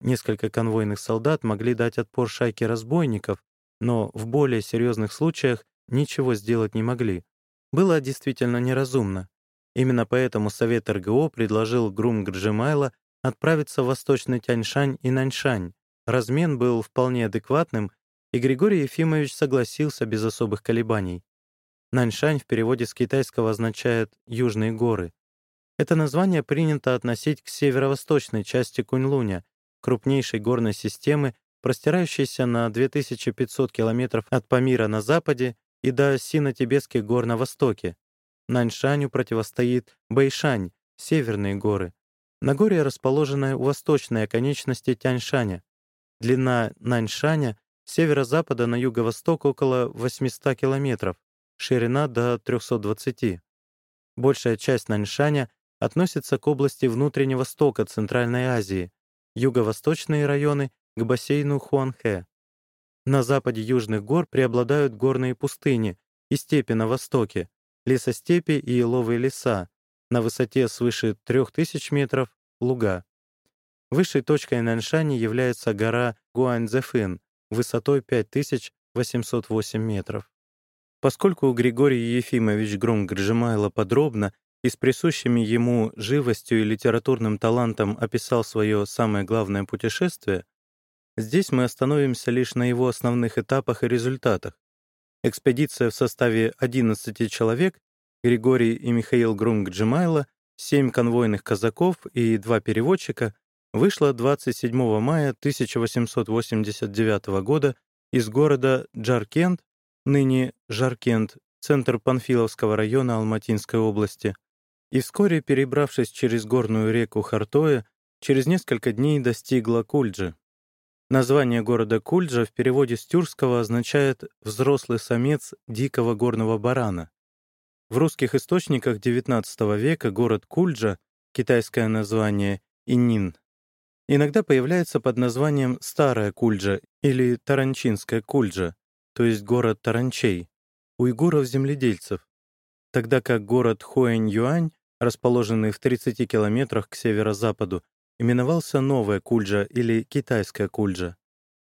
несколько конвойных солдат могли дать отпор шайке разбойников, но в более серьезных случаях ничего сделать не могли. Было действительно неразумно. Именно поэтому Совет РГО предложил Грум Грджимайла отправиться в Восточный Тяньшань и Наньшань. Размен был вполне адекватным, и Григорий Ефимович согласился без особых колебаний. Наньшань в переводе с китайского означает «южные горы». Это название принято относить к северо-восточной части Куньлуня, крупнейшей горной системы, простирающейся на 2500 километров от Памира на западе и до Сино-Тибетских гор на востоке. Наньшаню противостоит Бэйшань, северные горы. Нагорье расположенное у восточной оконечности Тяньшаня. Длина Наньшаня С северо-запада на юго-восток около 800 километров, ширина до 320. Большая часть Наньшаня относится к области внутреннего стока Центральной Азии, юго-восточные районы — к бассейну Хуанхэ. На западе южных гор преобладают горные пустыни и степи на востоке, лесостепи и еловые леса, на высоте свыше 3000 метров — луга. Высшей точкой Наньшани является гора Гуаньцзефын высотой 5808 метров. Поскольку Григорий Ефимович Гром-Гржимайло подробно и с присущими ему живостью и литературным талантом описал свое самое главное путешествие, здесь мы остановимся лишь на его основных этапах и результатах. Экспедиция в составе 11 человек, Григорий и Михаил Грум-Гджимайло, 7 конвойных казаков и два переводчика, вышла 27 мая 1889 года из города Джаркент, ныне Жаркент, центр Панфиловского района Алматинской области, и вскоре, перебравшись через горную реку Хартоя, через несколько дней достигла Кульджи. Название города Кульджа в переводе с тюркского означает «взрослый самец дикого горного барана». В русских источниках XIX века город Кульджа, китайское название Инин, иногда появляется под названием Старая Кульджа или Таранчинская Кульджа, то есть город Таранчей, уйгуров-земледельцев, тогда как город Хуэнь-Юань расположенный в 30 километрах к северо-западу, именовался Новая Кульджа или Китайская Кульджа.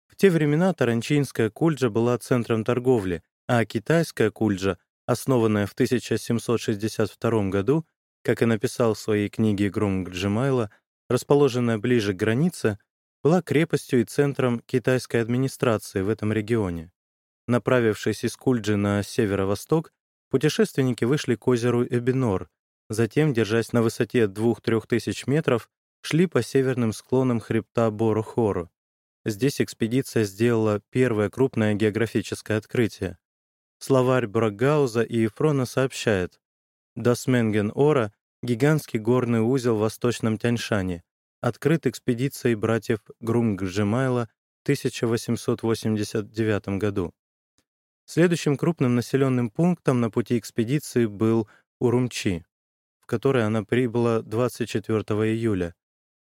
В те времена Таранчинская Кульджа была центром торговли, а Китайская Кульджа, основанная в 1762 году, как и написал в своей книге Грунг Джемайла, расположенная ближе к границе, была крепостью и центром китайской администрации в этом регионе. Направившись из Кульджи на северо-восток, путешественники вышли к озеру Эби-Нур, Затем, держась на высоте 2-3 тысяч метров, шли по северным склонам хребта Борохору. Здесь экспедиция сделала первое крупное географическое открытие. Словарь Брокгауза и Ефрона сообщает, Дасменген-Ора — гигантский горный узел в восточном Тяньшане, открыт экспедицией братьев Грум-Гржимайло в 1889 году. Следующим крупным населенным пунктом на пути экспедиции был Урумчи которой она прибыла 24 июля.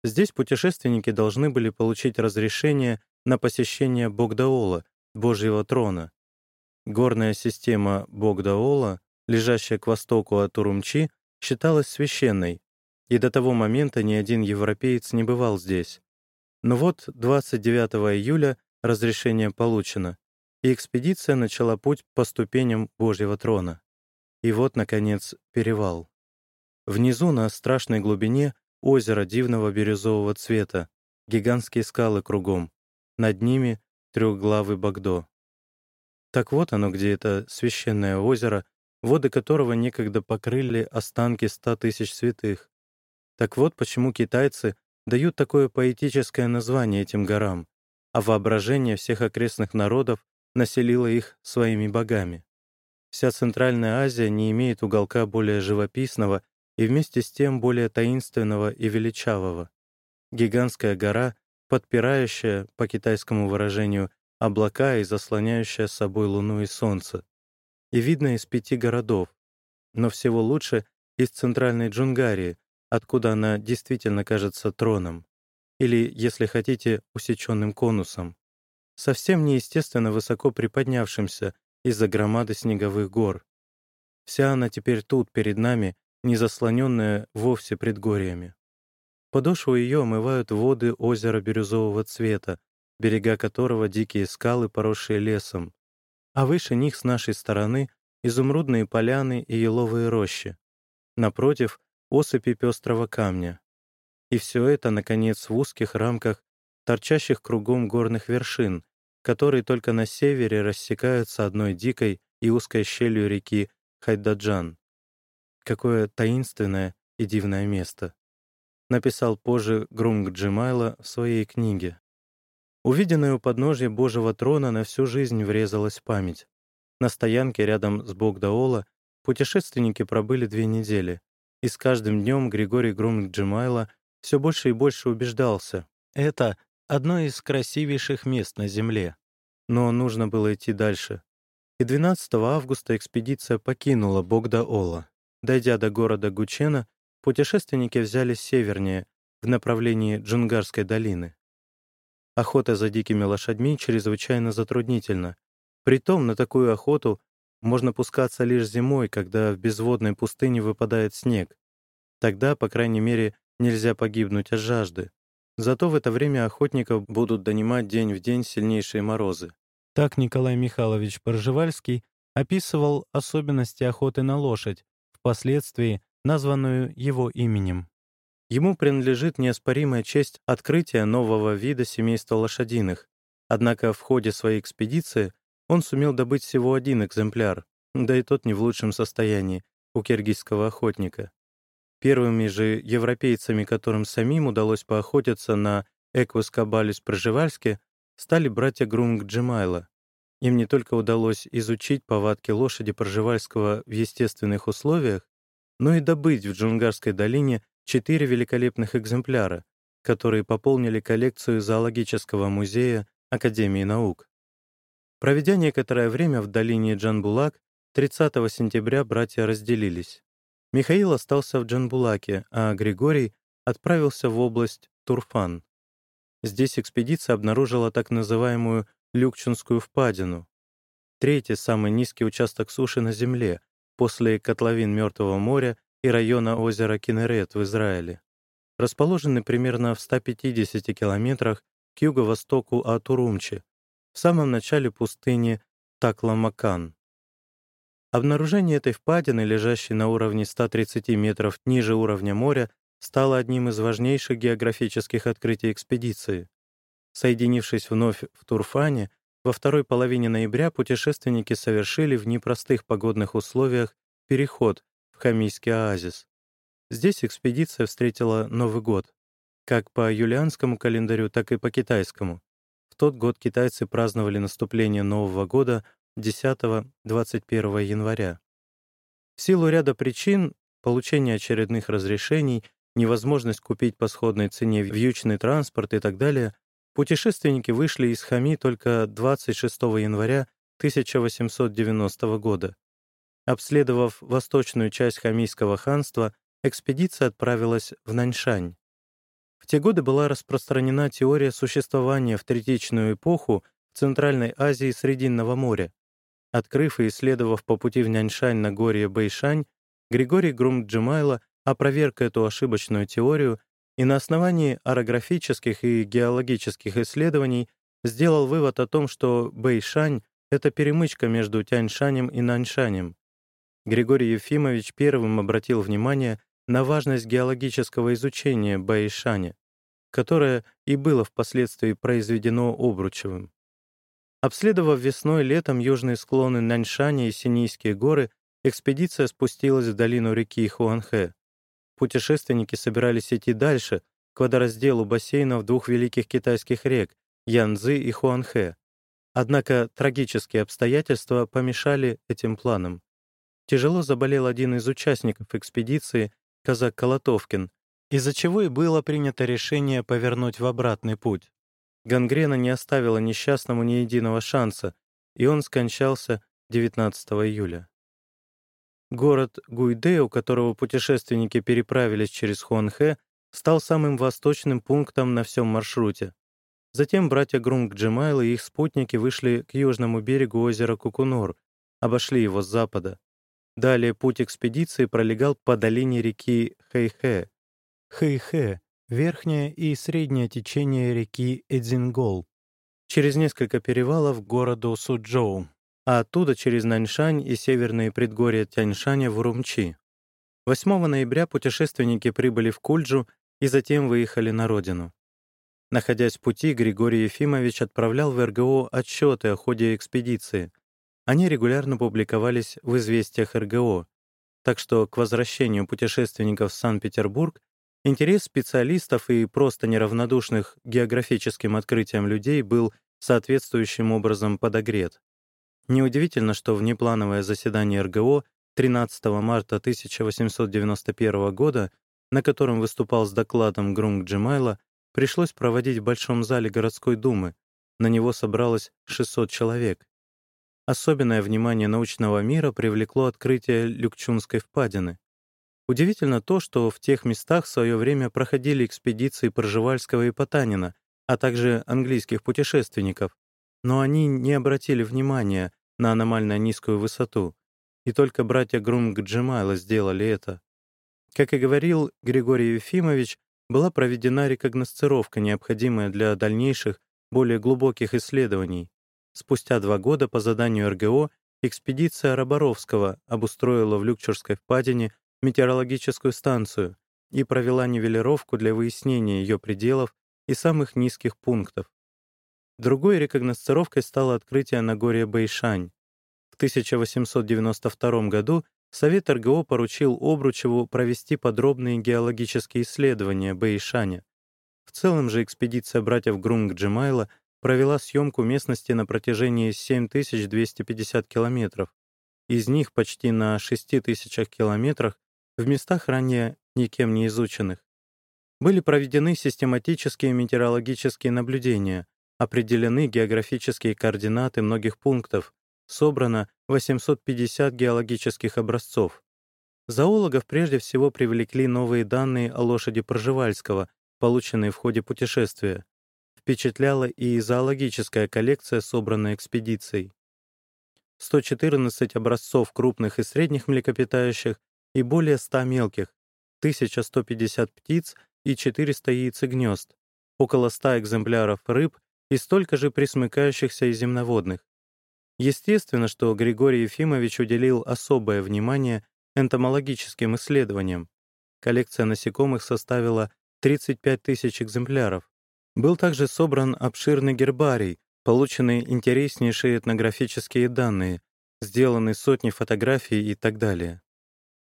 Здесь путешественники должны были получить разрешение на посещение Богдаола, Божьего трона. Горная система Богдаола, лежащая к востоку от Урумчи, считалась священной, и до того момента ни один европеец не бывал здесь. Но вот 29 июля разрешение получено, и экспедиция начала путь по ступеням Божьего трона. И вот, наконец, перевал. Внизу, на страшной глубине, озеро дивного бирюзового цвета, гигантские скалы кругом. Над ними трехглавый Багдо. Так вот оно, где это священное озеро, воды которого некогда покрыли останки ста тысяч святых. Так вот почему китайцы дают такое поэтическое название этим горам, а воображение всех окрестных народов населило их своими богами. Вся Центральная Азия не имеет уголка более живописного и вместе с тем более таинственного и величавого. Гигантская гора, подпирающая, по китайскому выражению, облака и заслоняющая собой луну и солнце. И видно из пяти городов, но всего лучше из центральной Джунгарии, откуда она действительно кажется троном, или, если хотите, усеченным конусом, совсем неестественно высоко приподнявшимся из-за громады снеговых гор. Вся она теперь тут, перед нами, не заслоненная вовсе предгорьями. Подошву ее омывают воды озера бирюзового цвета, берега которого дикие скалы, поросшие лесом, а выше них с нашей стороны изумрудные поляны и еловые рощи. Напротив — осыпи пестрого камня. И все это, наконец, в узких рамках торчащих кругом горных вершин, которые только на севере рассекаются одной дикой и узкой щелью реки Хайдаджан. Какое таинственное и дивное место. Написал позже Грунг Джимайло в своей книге. Увиденное у подножья Божьего трона на всю жизнь врезалась память. На стоянке рядом с Богдаола путешественники пробыли две недели, и с каждым днем Григорий Грунг Джимайло все больше и больше убеждался. Это одно из красивейших мест на Земле. но нужно было идти дальше. И 12 августа экспедиция покинула Богда-Ола. Дойдя до города Гучена, путешественники взялись севернее, в направлении Джунгарской долины. Охота за дикими лошадьми чрезвычайно затруднительна. Притом на такую охоту можно пускаться лишь зимой, когда в безводной пустыне выпадает снег. Тогда, по крайней мере, нельзя погибнуть от жажды. Зато в это время охотников будут донимать день в день сильнейшие морозы. Так Николай Михайлович Поржевальский описывал особенности охоты на лошадь, впоследствии названную его именем. Ему принадлежит неоспоримая честь открытия нового вида семейства лошадиных, однако в ходе своей экспедиции он сумел добыть всего один экземпляр, да и тот не в лучшем состоянии, у киргизского охотника. Первыми же европейцами, которым самим удалось поохотиться на Эквус Кабалис Проживальске, стали братья Грунг Джемайла. Им не только удалось изучить повадки лошади Проживальского в естественных условиях, но и добыть в Джунгарской долине четыре великолепных экземпляра, которые пополнили коллекцию зоологического музея Академии наук. Проведя некоторое время в долине Джанбулак, 30 сентября братья разделились. Михаил остался в Джанбулаке, а Григорий отправился в область Турфан. Здесь экспедиция обнаружила так называемую Люкчунскую впадину, третий самый низкий участок суши на Земле, после котловин Мертвого моря и района озера Кинерет в Израиле. Расположены примерно в 150 километрах к юго-востоку от Урумчи, в самом начале пустыни Такламакан. Обнаружение этой впадины, лежащей на уровне 130 метров ниже уровня моря, стало одним из важнейших географических открытий экспедиции. Соединившись вновь в Турфане, во второй половине ноября путешественники совершили в непростых погодных условиях переход в Хамийский оазис. Здесь экспедиция встретила Новый год, как по юлианскому календарю, так и по китайскому. В тот год китайцы праздновали наступление Нового года 10-21 января. В силу ряда причин, получения очередных разрешений, невозможность купить по сходной цене вьючный транспорт и так далее, путешественники вышли из Хами только 26 января 1890 года. Обследовав восточную часть Хамийского ханства, экспедиция отправилась в Наньшань. В те годы была распространена теория существования в третичную эпоху в Центральной Азии Срединного моря. Открыв и исследовав по пути в Няньшань на горе Бэйшань, Григорий Грумджимайло опроверг эту ошибочную теорию и на основании орографических и геологических исследований сделал вывод о том, что Бэйшань — это перемычка между Тяньшанем и Наньшанем, Григорий Ефимович первым обратил внимание на важность геологического изучения Баишани, которое и было впоследствии произведено Обручевым. Обследовав весной летом южные склоны Наньшани и Синийские горы, экспедиция спустилась в долину реки Хуанхэ. Путешественники собирались идти дальше, к водоразделу бассейнов двух великих китайских рек — Янцзы и Хуанхэ. Однако трагические обстоятельства помешали этим планам. Тяжело заболел один из участников экспедиции, казак Колотовкин, из-за чего и было принято решение повернуть в обратный путь. Гангрена не оставила несчастному ни единого шанса, и он скончался 19 июля. Город Гуйде, у которого путешественники переправились через Хуанхэ, стал самым восточным пунктом на всем маршруте. Затем братья Грунг Джемайл и их спутники вышли к южному берегу озера Кукунор, обошли его с запада. Далее путь экспедиции пролегал по долине реки Хэйхэ. Хэйхэ — верхнее и среднее течение реки Эдзингол. Через несколько перевалов к городу Суджоу, а оттуда через Наньшань и северные предгорья Тяньшаня в Урумчи. 8 ноября путешественники прибыли в Кульджу и затем выехали на родину. Находясь в пути, Григорий Ефимович отправлял в РГО отчеты о ходе экспедиции, они регулярно публиковались в «Известиях РГО», так что к возвращению путешественников в Санкт-Петербург интерес специалистов и просто неравнодушных географическим открытиям людей был соответствующим образом подогрет. Неудивительно, что внеплановое заседание РГО 13 марта 1891 года, на котором выступал с докладом Грунг Джемайла, пришлось проводить в Большом зале городской думы, на него собралось 600 человек. Особенное внимание научного мира привлекло открытие Люкчунской впадины. Удивительно то, что в тех местах в свое время проходили экспедиции Пржевальского и Потанина, а также английских путешественников, но они не обратили внимания на аномально низкую высоту, и только братья Грумг Джемайла сделали это. Как и говорил Григорий Ефимович, была проведена рекогносцировка, необходимая для дальнейших, более глубоких исследований. Спустя два года по заданию РГО экспедиция Роборовского обустроила в Люкчерской впадине метеорологическую станцию и провела нивелировку для выяснения ее пределов и самых низких пунктов. Другой рекогносцировкой стало открытие Нагорья Бэйшань. В 1892 году Совет РГО поручил Обручеву провести подробные геологические исследования Бэйшаня. В целом же экспедиция братьев Грунг-Джемайла провела съемку местности на протяжении 7250 километров. Из них почти на 6000 километрах в местах ранее никем не изученных. Были проведены систематические метеорологические наблюдения, определены географические координаты многих пунктов, собрано 850 геологических образцов. Зоологов прежде всего привлекли новые данные о лошади Пржевальского, полученные в ходе путешествия. Впечатляла и зоологическая коллекция, собранная экспедицией. 114 образцов крупных и средних млекопитающих и более 100 мелких, 1150 птиц и 400 яиц и гнезд, около 100 экземпляров рыб и столько же присмыкающихся и земноводных. Естественно, что Григорий Ефимович уделил особое внимание энтомологическим исследованиям. Коллекция насекомых составила 35 тысяч экземпляров. Был также собран обширный гербарий, получены интереснейшие этнографические данные, сделаны сотни фотографий и так далее.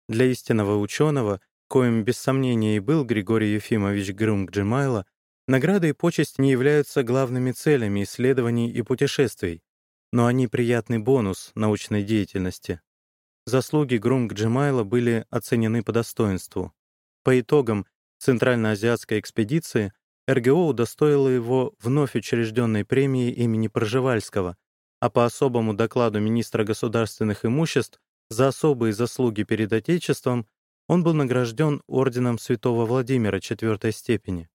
Для истинного ученого, коим без сомнения и был Григорий Ефимович Грунг-Джемайло, награды и почесть не являются главными целями исследований и путешествий, но они приятный бонус научной деятельности. Заслуги Грунг Джемайла были оценены по достоинству. По итогам Центральноазиатской экспедиции РГО удостоило его вновь учрежденной премии имени Пржевальского, а по особому докладу министра государственных имуществ за особые заслуги перед Отечеством он был награжден орденом Святого Владимира четвертой степени.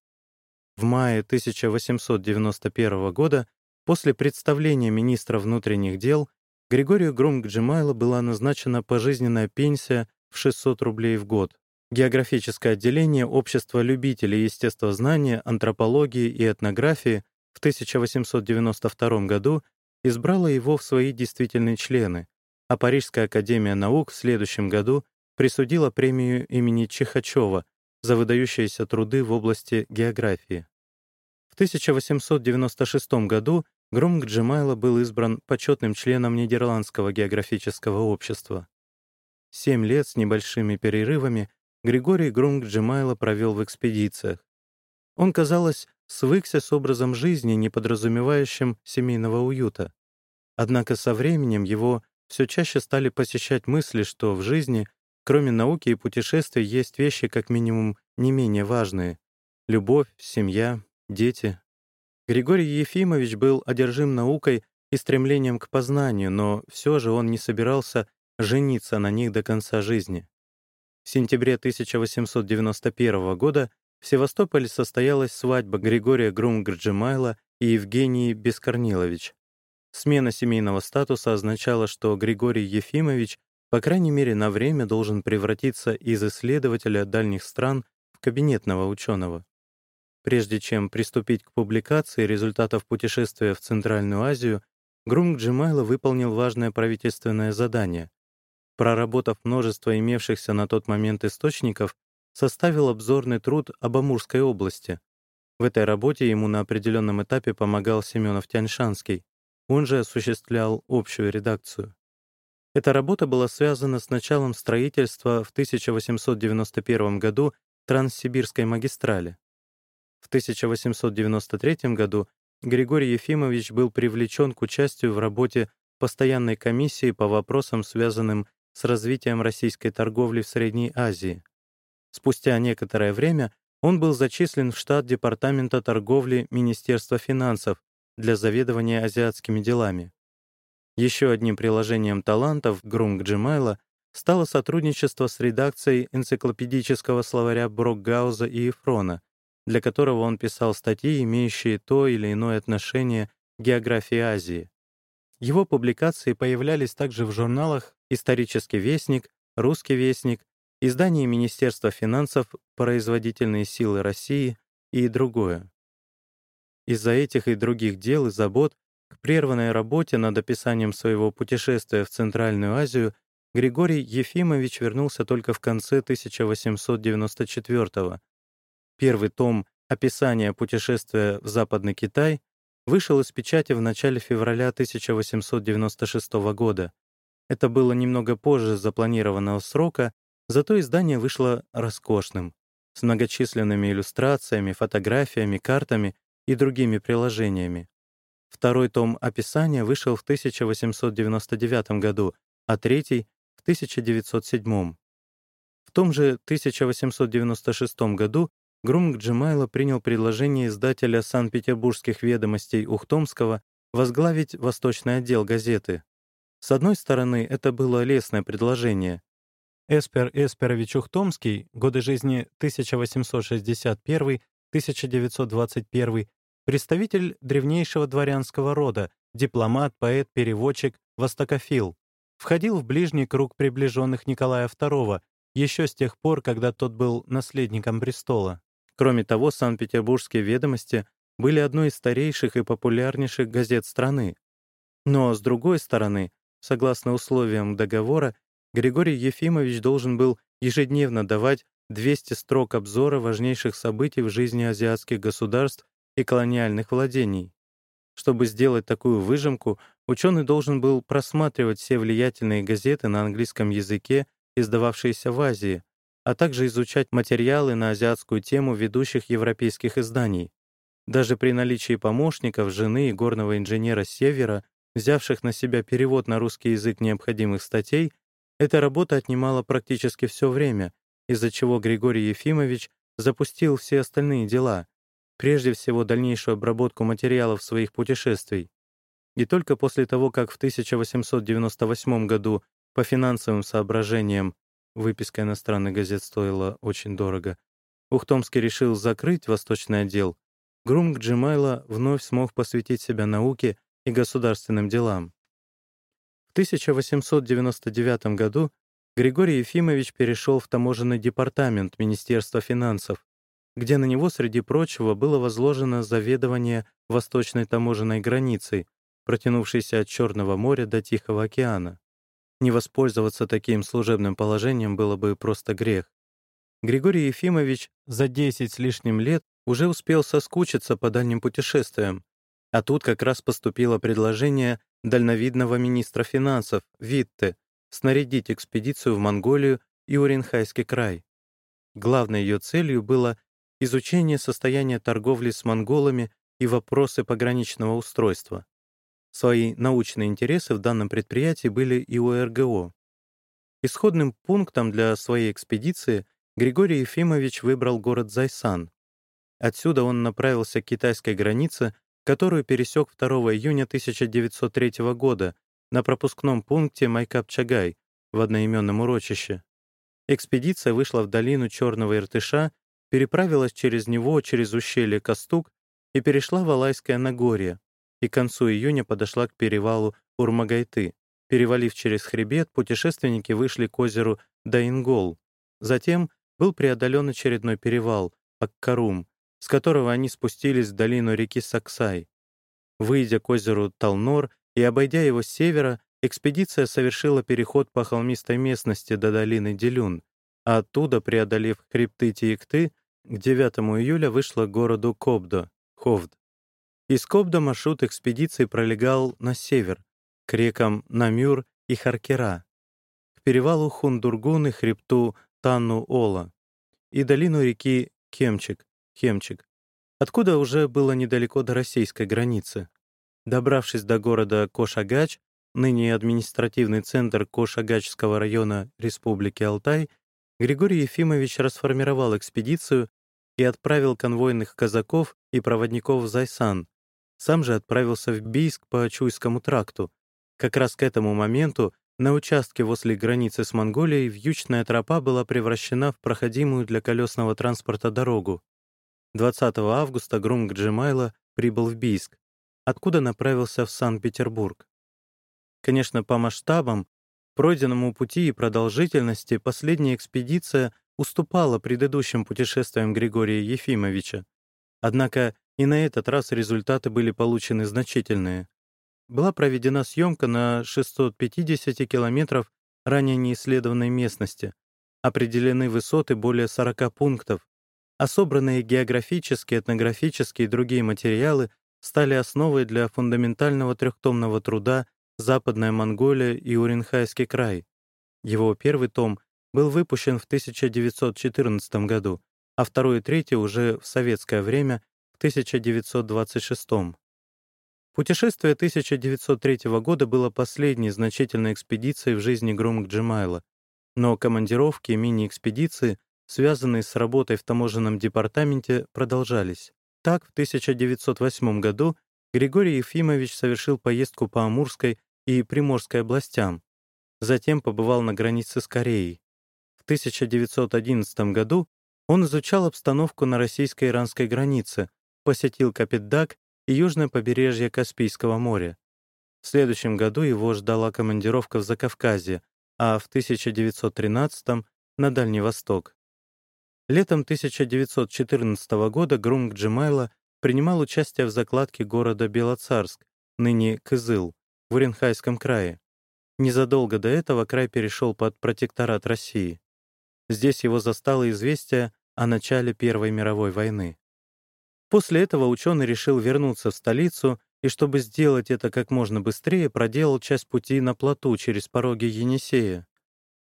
В мае 1891 года После представления министра внутренних дел Григорию Грумк-Джемайло была назначена пожизненная пенсия в 600 рублей в год. Географическое отделение Общества любителей естествознания, антропологии и этнографии в 1892 году избрало его в свои действительные члены, а Парижская академия наук в следующем году присудила премию имени Чихачева за выдающиеся труды в области географии. В 1896 году Громк Джемайло был избран почетным членом Нидерландского географического общества. Семь лет с небольшими перерывами Григорий Грунг Джемайло провел в экспедициях. Он, казалось, свыкся с образом жизни, не подразумевающим семейного уюта. Однако со временем его все чаще стали посещать мысли, что в жизни, кроме науки и путешествий, есть вещи как минимум не менее важные — любовь, семья, дети, Григорий Ефимович был одержим наукой и стремлением к познанию, но все же он не собирался жениться на них до конца жизни. В сентябре 1891 года в Севастополе состоялась свадьба Григория Грумгарджимайла и Евгении Бескорнилович. Смена семейного статуса означала, что Григорий Ефимович, по крайней мере на время, должен превратиться из исследователя дальних стран в кабинетного ученого. Прежде чем приступить к публикации результатов путешествия в Центральную Азию, Грунг Джемайло выполнил важное правительственное задание. Проработав множество имевшихся на тот момент источников, составил обзорный труд об Амурской области. В этой работе ему на определенном этапе помогал Семенов Тяньшанский, он же осуществлял общую редакцию. Эта работа была связана с началом строительства в 1891 году Транссибирской магистрали. В 1893 году Григорий Ефимович был привлечен к участию в работе постоянной комиссии по вопросам, связанным с развитием российской торговли в Средней Азии. Спустя некоторое время он был зачислен в штат Департамента торговли Министерства финансов, для заведования азиатскими делами. Еще одним приложением талантов Грунг Джемайла стало сотрудничество с редакцией энциклопедического словаря Брокгауза и Ефрона, для которого он писал статьи, имеющие то или иное отношение к географии Азии. Его публикации появлялись также в журналах «Исторический вестник», «Русский вестник», издании Министерства финансов «Производительные силы России» и другое. Из-за этих и других дел и забот к прерванной работе над описанием своего путешествия в Центральную Азию Григорий Ефимович вернулся только в конце 1894 -го. Первый том «Описание путешествия в Западный Китай» вышел из печати в начале февраля 1896 года. Это было немного позже запланированного срока, зато издание вышло роскошным, с многочисленными иллюстрациями, фотографиями, картами и другими приложениями. Второй том описания вышел в 1899 году, а третий — в 1907. В том же 1896 году Грумк Джемайло принял предложение издателя Санкт-Петербургских ведомостей Ухтомского возглавить восточный отдел газеты. С одной стороны, это было лестное предложение. Эспер Эсперович Ухтомский, годы жизни 1861-1921, Представитель древнейшего дворянского рода, дипломат, поэт, переводчик, востокофил. Входил в ближний круг приближенных Николая II еще с тех пор, когда тот был наследником престола. Кроме того, Санкт-Петербургские ведомости были одной из старейших и популярнейших газет страны. Но, с другой стороны, согласно условиям договора, Григорий Ефимович должен был ежедневно давать 200 строк обзора важнейших событий в жизни азиатских государств и колониальных владений. Чтобы сделать такую выжимку, ученый должен был просматривать все влиятельные газеты на английском языке, издававшиеся в Азии, а также изучать материалы на азиатскую тему ведущих европейских изданий. Даже при наличии помощников, жены и горного инженера Севера, взявших на себя перевод на русский язык необходимых статей, эта работа отнимала практически все время, из-за чего Григорий Ефимович запустил все остальные дела, прежде всего дальнейшую обработку материалов своих путешествий. И только после того, как в 1898 году по финансовым соображениям выписка иностранных газет стоила очень дорого, Ухтомский решил закрыть восточный отдел, Грумк Джемайло вновь смог посвятить себя науке и государственным делам. В 1899 году Григорий Ефимович перешел в таможенный департамент Министерства финансов, где на него, среди прочего, было возложено заведование восточной таможенной границей, протянувшейся от Черного моря до Тихого океана. Не воспользоваться таким служебным положением было бы просто грех. Григорий Ефимович за 10 с лишним лет уже успел соскучиться по дальним путешествиям, а тут как раз поступило предложение дальновидного министра финансов Витте снарядить экспедицию в Монголию и Уренхайский край. Главной ее целью было изучение состояния торговли с монголами и вопросы пограничного устройства. Свои научные интересы в данном предприятии были и у РГО. Исходным пунктом для своей экспедиции Григорий Ефимович выбрал город Зайсан. Отсюда он направился к китайской границе, которую пересек 2 июня 1903 года на пропускном пункте Майкап-Чагай в одноименном урочище. Экспедиция вышла в долину Черного Иртыша переправилась через него через ущелье Костук и перешла в Алайское Нагорье, и к концу июня подошла к перевалу Урмагайты. Перевалив через хребет, путешественники вышли к озеру Даингол. Затем был преодолен очередной перевал, Аккарум, с которого они спустились в долину реки Саксай. Выйдя к озеру Талнор и обойдя его с севера, экспедиция совершила переход по холмистой местности до долины Делюн, а оттуда, преодолев хребты Тиекты, к 9 июля вышла к городу Кобдо, Ховд. Из Кобдо маршрут экспедиции пролегал на север, к рекам Намюр и Харкера, к перевалу Хундургун и хребту Танну-Ола и долину реки Кемчик, Хемчик, откуда уже было недалеко до российской границы. Добравшись до города Кошагач, ныне административный центр Кошагачского района Республики Алтай, Григорий Ефимович расформировал экспедицию и отправил конвойных казаков и проводников в Зайсан, сам же отправился в Бийск по Чуйскому тракту. Как раз к этому моменту на участке возле границы с Монголией вьючная тропа была превращена в проходимую для колесного транспорта дорогу. 20 августа Грунг Джемайла прибыл в Бийск, откуда направился в Санкт-Петербург. Конечно, по масштабам, пройденному пути и продолжительности последняя экспедиция уступала предыдущим путешествиям Григория Ефимовича. Однако и на этот раз результаты были получены значительные была проведена съемка на 650 километров ранее неисследованной местности, определены высоты более 40 пунктов, а собранные географические, этнографические и другие материалы стали основой для фундаментального трехтомного труда «Западная Монголия и Уренхайский край». Его первый том был выпущен в 1914 году, а второй и третий уже в советское время в 1926. Путешествие 1903 года было последней значительной экспедицией в жизни Грумк Джемайла, но командировки и мини-экспедиции, связанные с работой в таможенном департаменте, продолжались. Так, в 1908 году Григорий Ефимович совершил поездку по Амурской и Приморской областям, затем побывал на границе с Кореей. В 1911 году он изучал обстановку на российско-иранской границе, посетил Капитдаг и южное побережье Каспийского моря. В следующем году его ждала командировка в Закавказье, а в 1913 — на Дальний Восток. Летом 1914 года Грунг Джемайла принимал участие в закладке города Белоцарск, ныне Кызыл, в Уренхайском крае. Незадолго до этого край перешел под протекторат России. Здесь его застало известие о начале Первой мировой войны. После этого ученый решил вернуться в столицу и, чтобы сделать это как можно быстрее, проделал часть пути на плоту через пороги Енисея.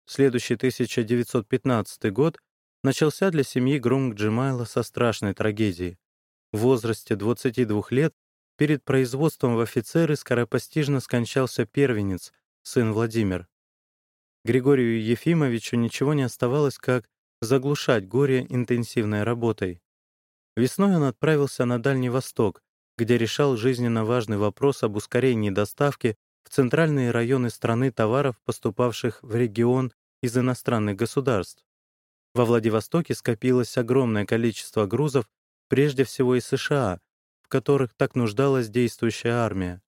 Следующий 1915 год начался для семьи Грунг Джемайла со страшной трагедией. В возрасте 22 лет перед производством в офицеры скоропостижно скончался первенец, сын Владимир. Григорию Ефимовичу ничего не оставалось, как заглушать горе интенсивной работой. Весной он отправился на Дальний Восток, где решал жизненно важный вопрос об ускорении доставки в центральные районы страны товаров, поступавших в регион из иностранных государств. Во Владивостоке скопилось огромное количество грузов, прежде всего из США, в которых так нуждалась действующая армия.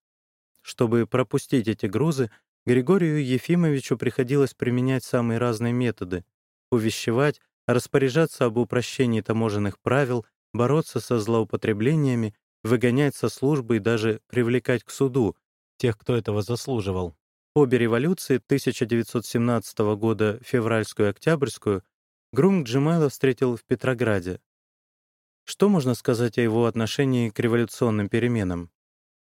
Чтобы пропустить эти грузы, Григорию Ефимовичу приходилось применять самые разные методы — увещевать, распоряжаться об упрощении таможенных правил бороться со злоупотреблениями, выгонять со службы и даже привлекать к суду тех, кто этого заслуживал. Обе революции 1917 года, февральскую и октябрьскую, Грунг Джемайло встретил в Петрограде. Что можно сказать о его отношении к революционным переменам?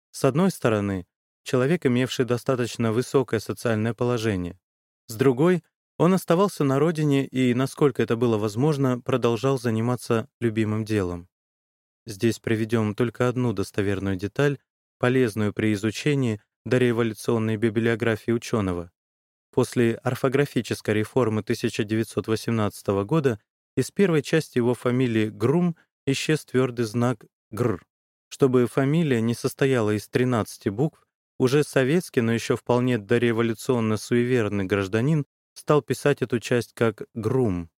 С одной стороны, человек, имевший достаточно высокое социальное положение. С другой — он оставался на родине и, насколько это было возможно, продолжал заниматься любимым делом. Здесь приведем только одну достоверную деталь, полезную при изучении дореволюционной библиографии ученого. После орфографической реформы 1918 года из первой части его фамилии Грум исчез твердый знак «гр». Чтобы фамилия не состояла из 13 букв, уже советский, но еще вполне дореволюционно суеверный гражданин стал писать эту часть как «Грум».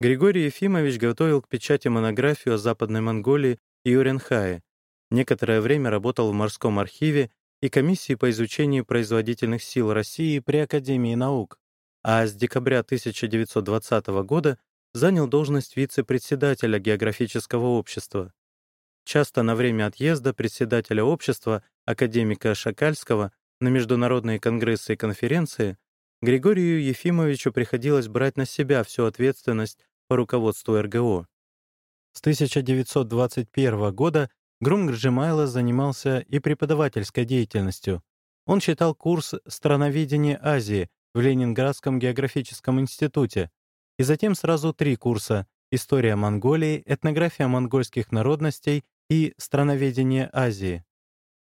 Григорий Ефимович готовил к печати монографию о Западной Монголии и Уренхае. Некоторое время работал в морском архиве и комиссии по изучению производительных сил России при Академии наук, а с декабря 1920 года занял должность вице-председателя географического общества. Часто на время отъезда председателя общества, академика Шакальского, на международные конгрессы и конференции Григорию Ефимовичу приходилось брать на себя всю ответственность по руководству РГО. С 1921 года Грум Гржимайло занимался и преподавательской деятельностью. Он читал курс «Страноведение Азии» в Ленинградском географическом институте и затем сразу три курса «История Монголии», «Этнография монгольских народностей» и «Страноведение Азии»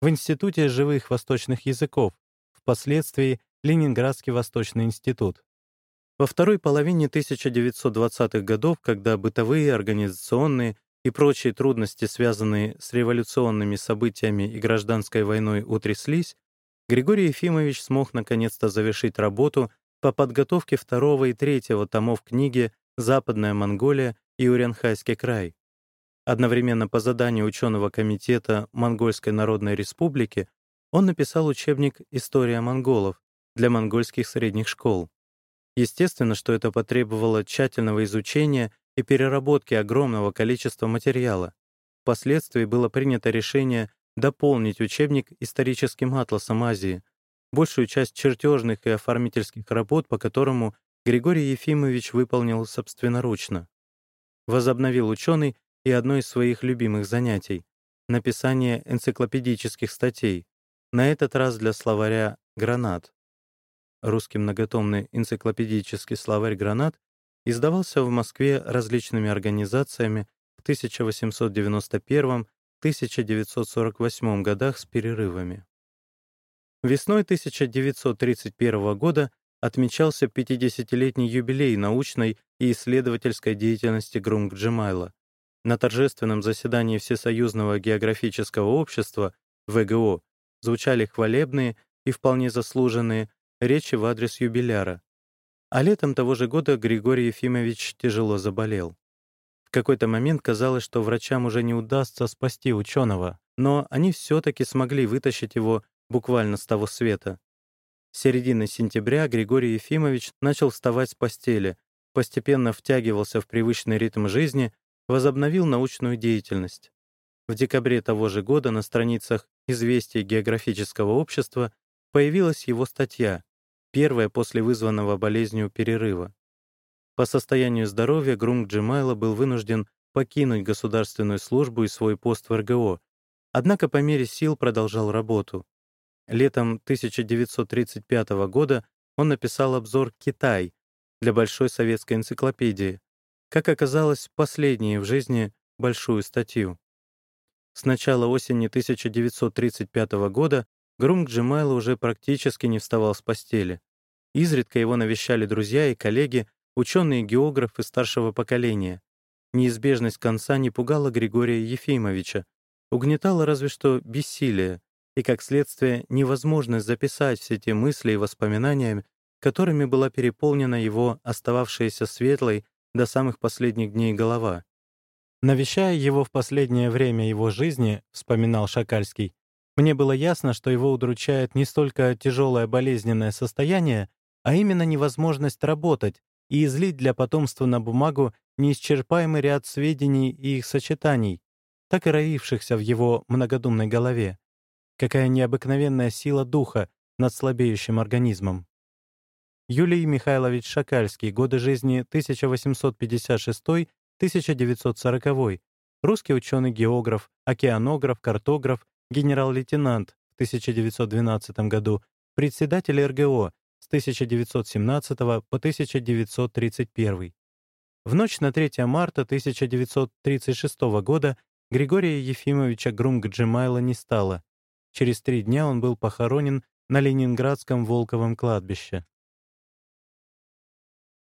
в Институте живых восточных языков, впоследствии Ленинградский Восточный институт. Во второй половине 1920-х годов, когда бытовые, организационные и прочие трудности, связанные с революционными событиями и гражданской войной, утряслись, Григорий Ефимович смог наконец-то завершить работу по подготовке второго и третьего томов книги «Западная Монголия и Уренхайский край». Одновременно по заданию ученого комитета Монгольской Народной Республики он написал учебник «История монголов» для монгольских средних школ. Естественно, что это потребовало тщательного изучения и переработки огромного количества материала. Впоследствии было принято решение дополнить учебник историческим атласом Азии, большую часть чертежных и оформительских работ, по которому Григорий Ефимович выполнил собственноручно. Возобновил ученый и одно из своих любимых занятий — написание энциклопедических статей, на этот раз для словаря «Гранат». Русский многотомный энциклопедический словарь «Гранат» издавался в Москве различными организациями в 1891-1948 годах с перерывами. Весной 1931 года отмечался 50-летний юбилей научной и исследовательской деятельности Грунг Джемайла. На торжественном заседании Всесоюзного географического общества ВГО звучали хвалебные и вполне заслуженные речи в адрес юбиляра, а летом того же года Григорий Ефимович тяжело заболел. В какой-то момент казалось, что врачам уже не удастся спасти ученого, но они все-таки смогли вытащить его буквально с того света. С середины сентября Григорий Ефимович начал вставать с постели, постепенно втягивался в привычный ритм жизни, возобновил научную деятельность. В декабре того же года на страницах «Известий географического общества» появилась его статья первая после вызванного болезнью перерыва. По состоянию здоровья Грунг Джемайло был вынужден покинуть государственную службу и свой пост в РГО, однако по мере сил продолжал работу. Летом 1935 года он написал обзор «Китай» для Большой советской энциклопедии, как оказалось, последнюю в жизни большую статью. С начала осени 1935 года Грунг Джемайло уже практически не вставал с постели. Изредка его навещали друзья и коллеги, ученые-географы старшего поколения. Неизбежность конца не пугала Григория Ефимовича, угнетала разве что бессилие и, как следствие, невозможность записать все те мысли и воспоминания, которыми была переполнена его остававшаяся светлой до самых последних дней голова. Навещая его в последнее время его жизни, вспоминал Шакальский, мне было ясно, что его удручает не столько тяжелое болезненное состояние, а именно невозможность работать и излить для потомства на бумагу неисчерпаемый ряд сведений и их сочетаний, так и роившихся в его многодумной голове. Какая необыкновенная сила духа над слабеющим организмом. Юлий Михайлович Шакальский, годы жизни 1856-1940, русский ученый-географ, океанограф, картограф, генерал-лейтенант в 1912 году, председатель РГО, с 1917 по 1931. В ночь на 3 марта 1936 года Григория Ефимовича Грунг-Джемайла не стало. Через три дня он был похоронен на Ленинградском Волковом кладбище.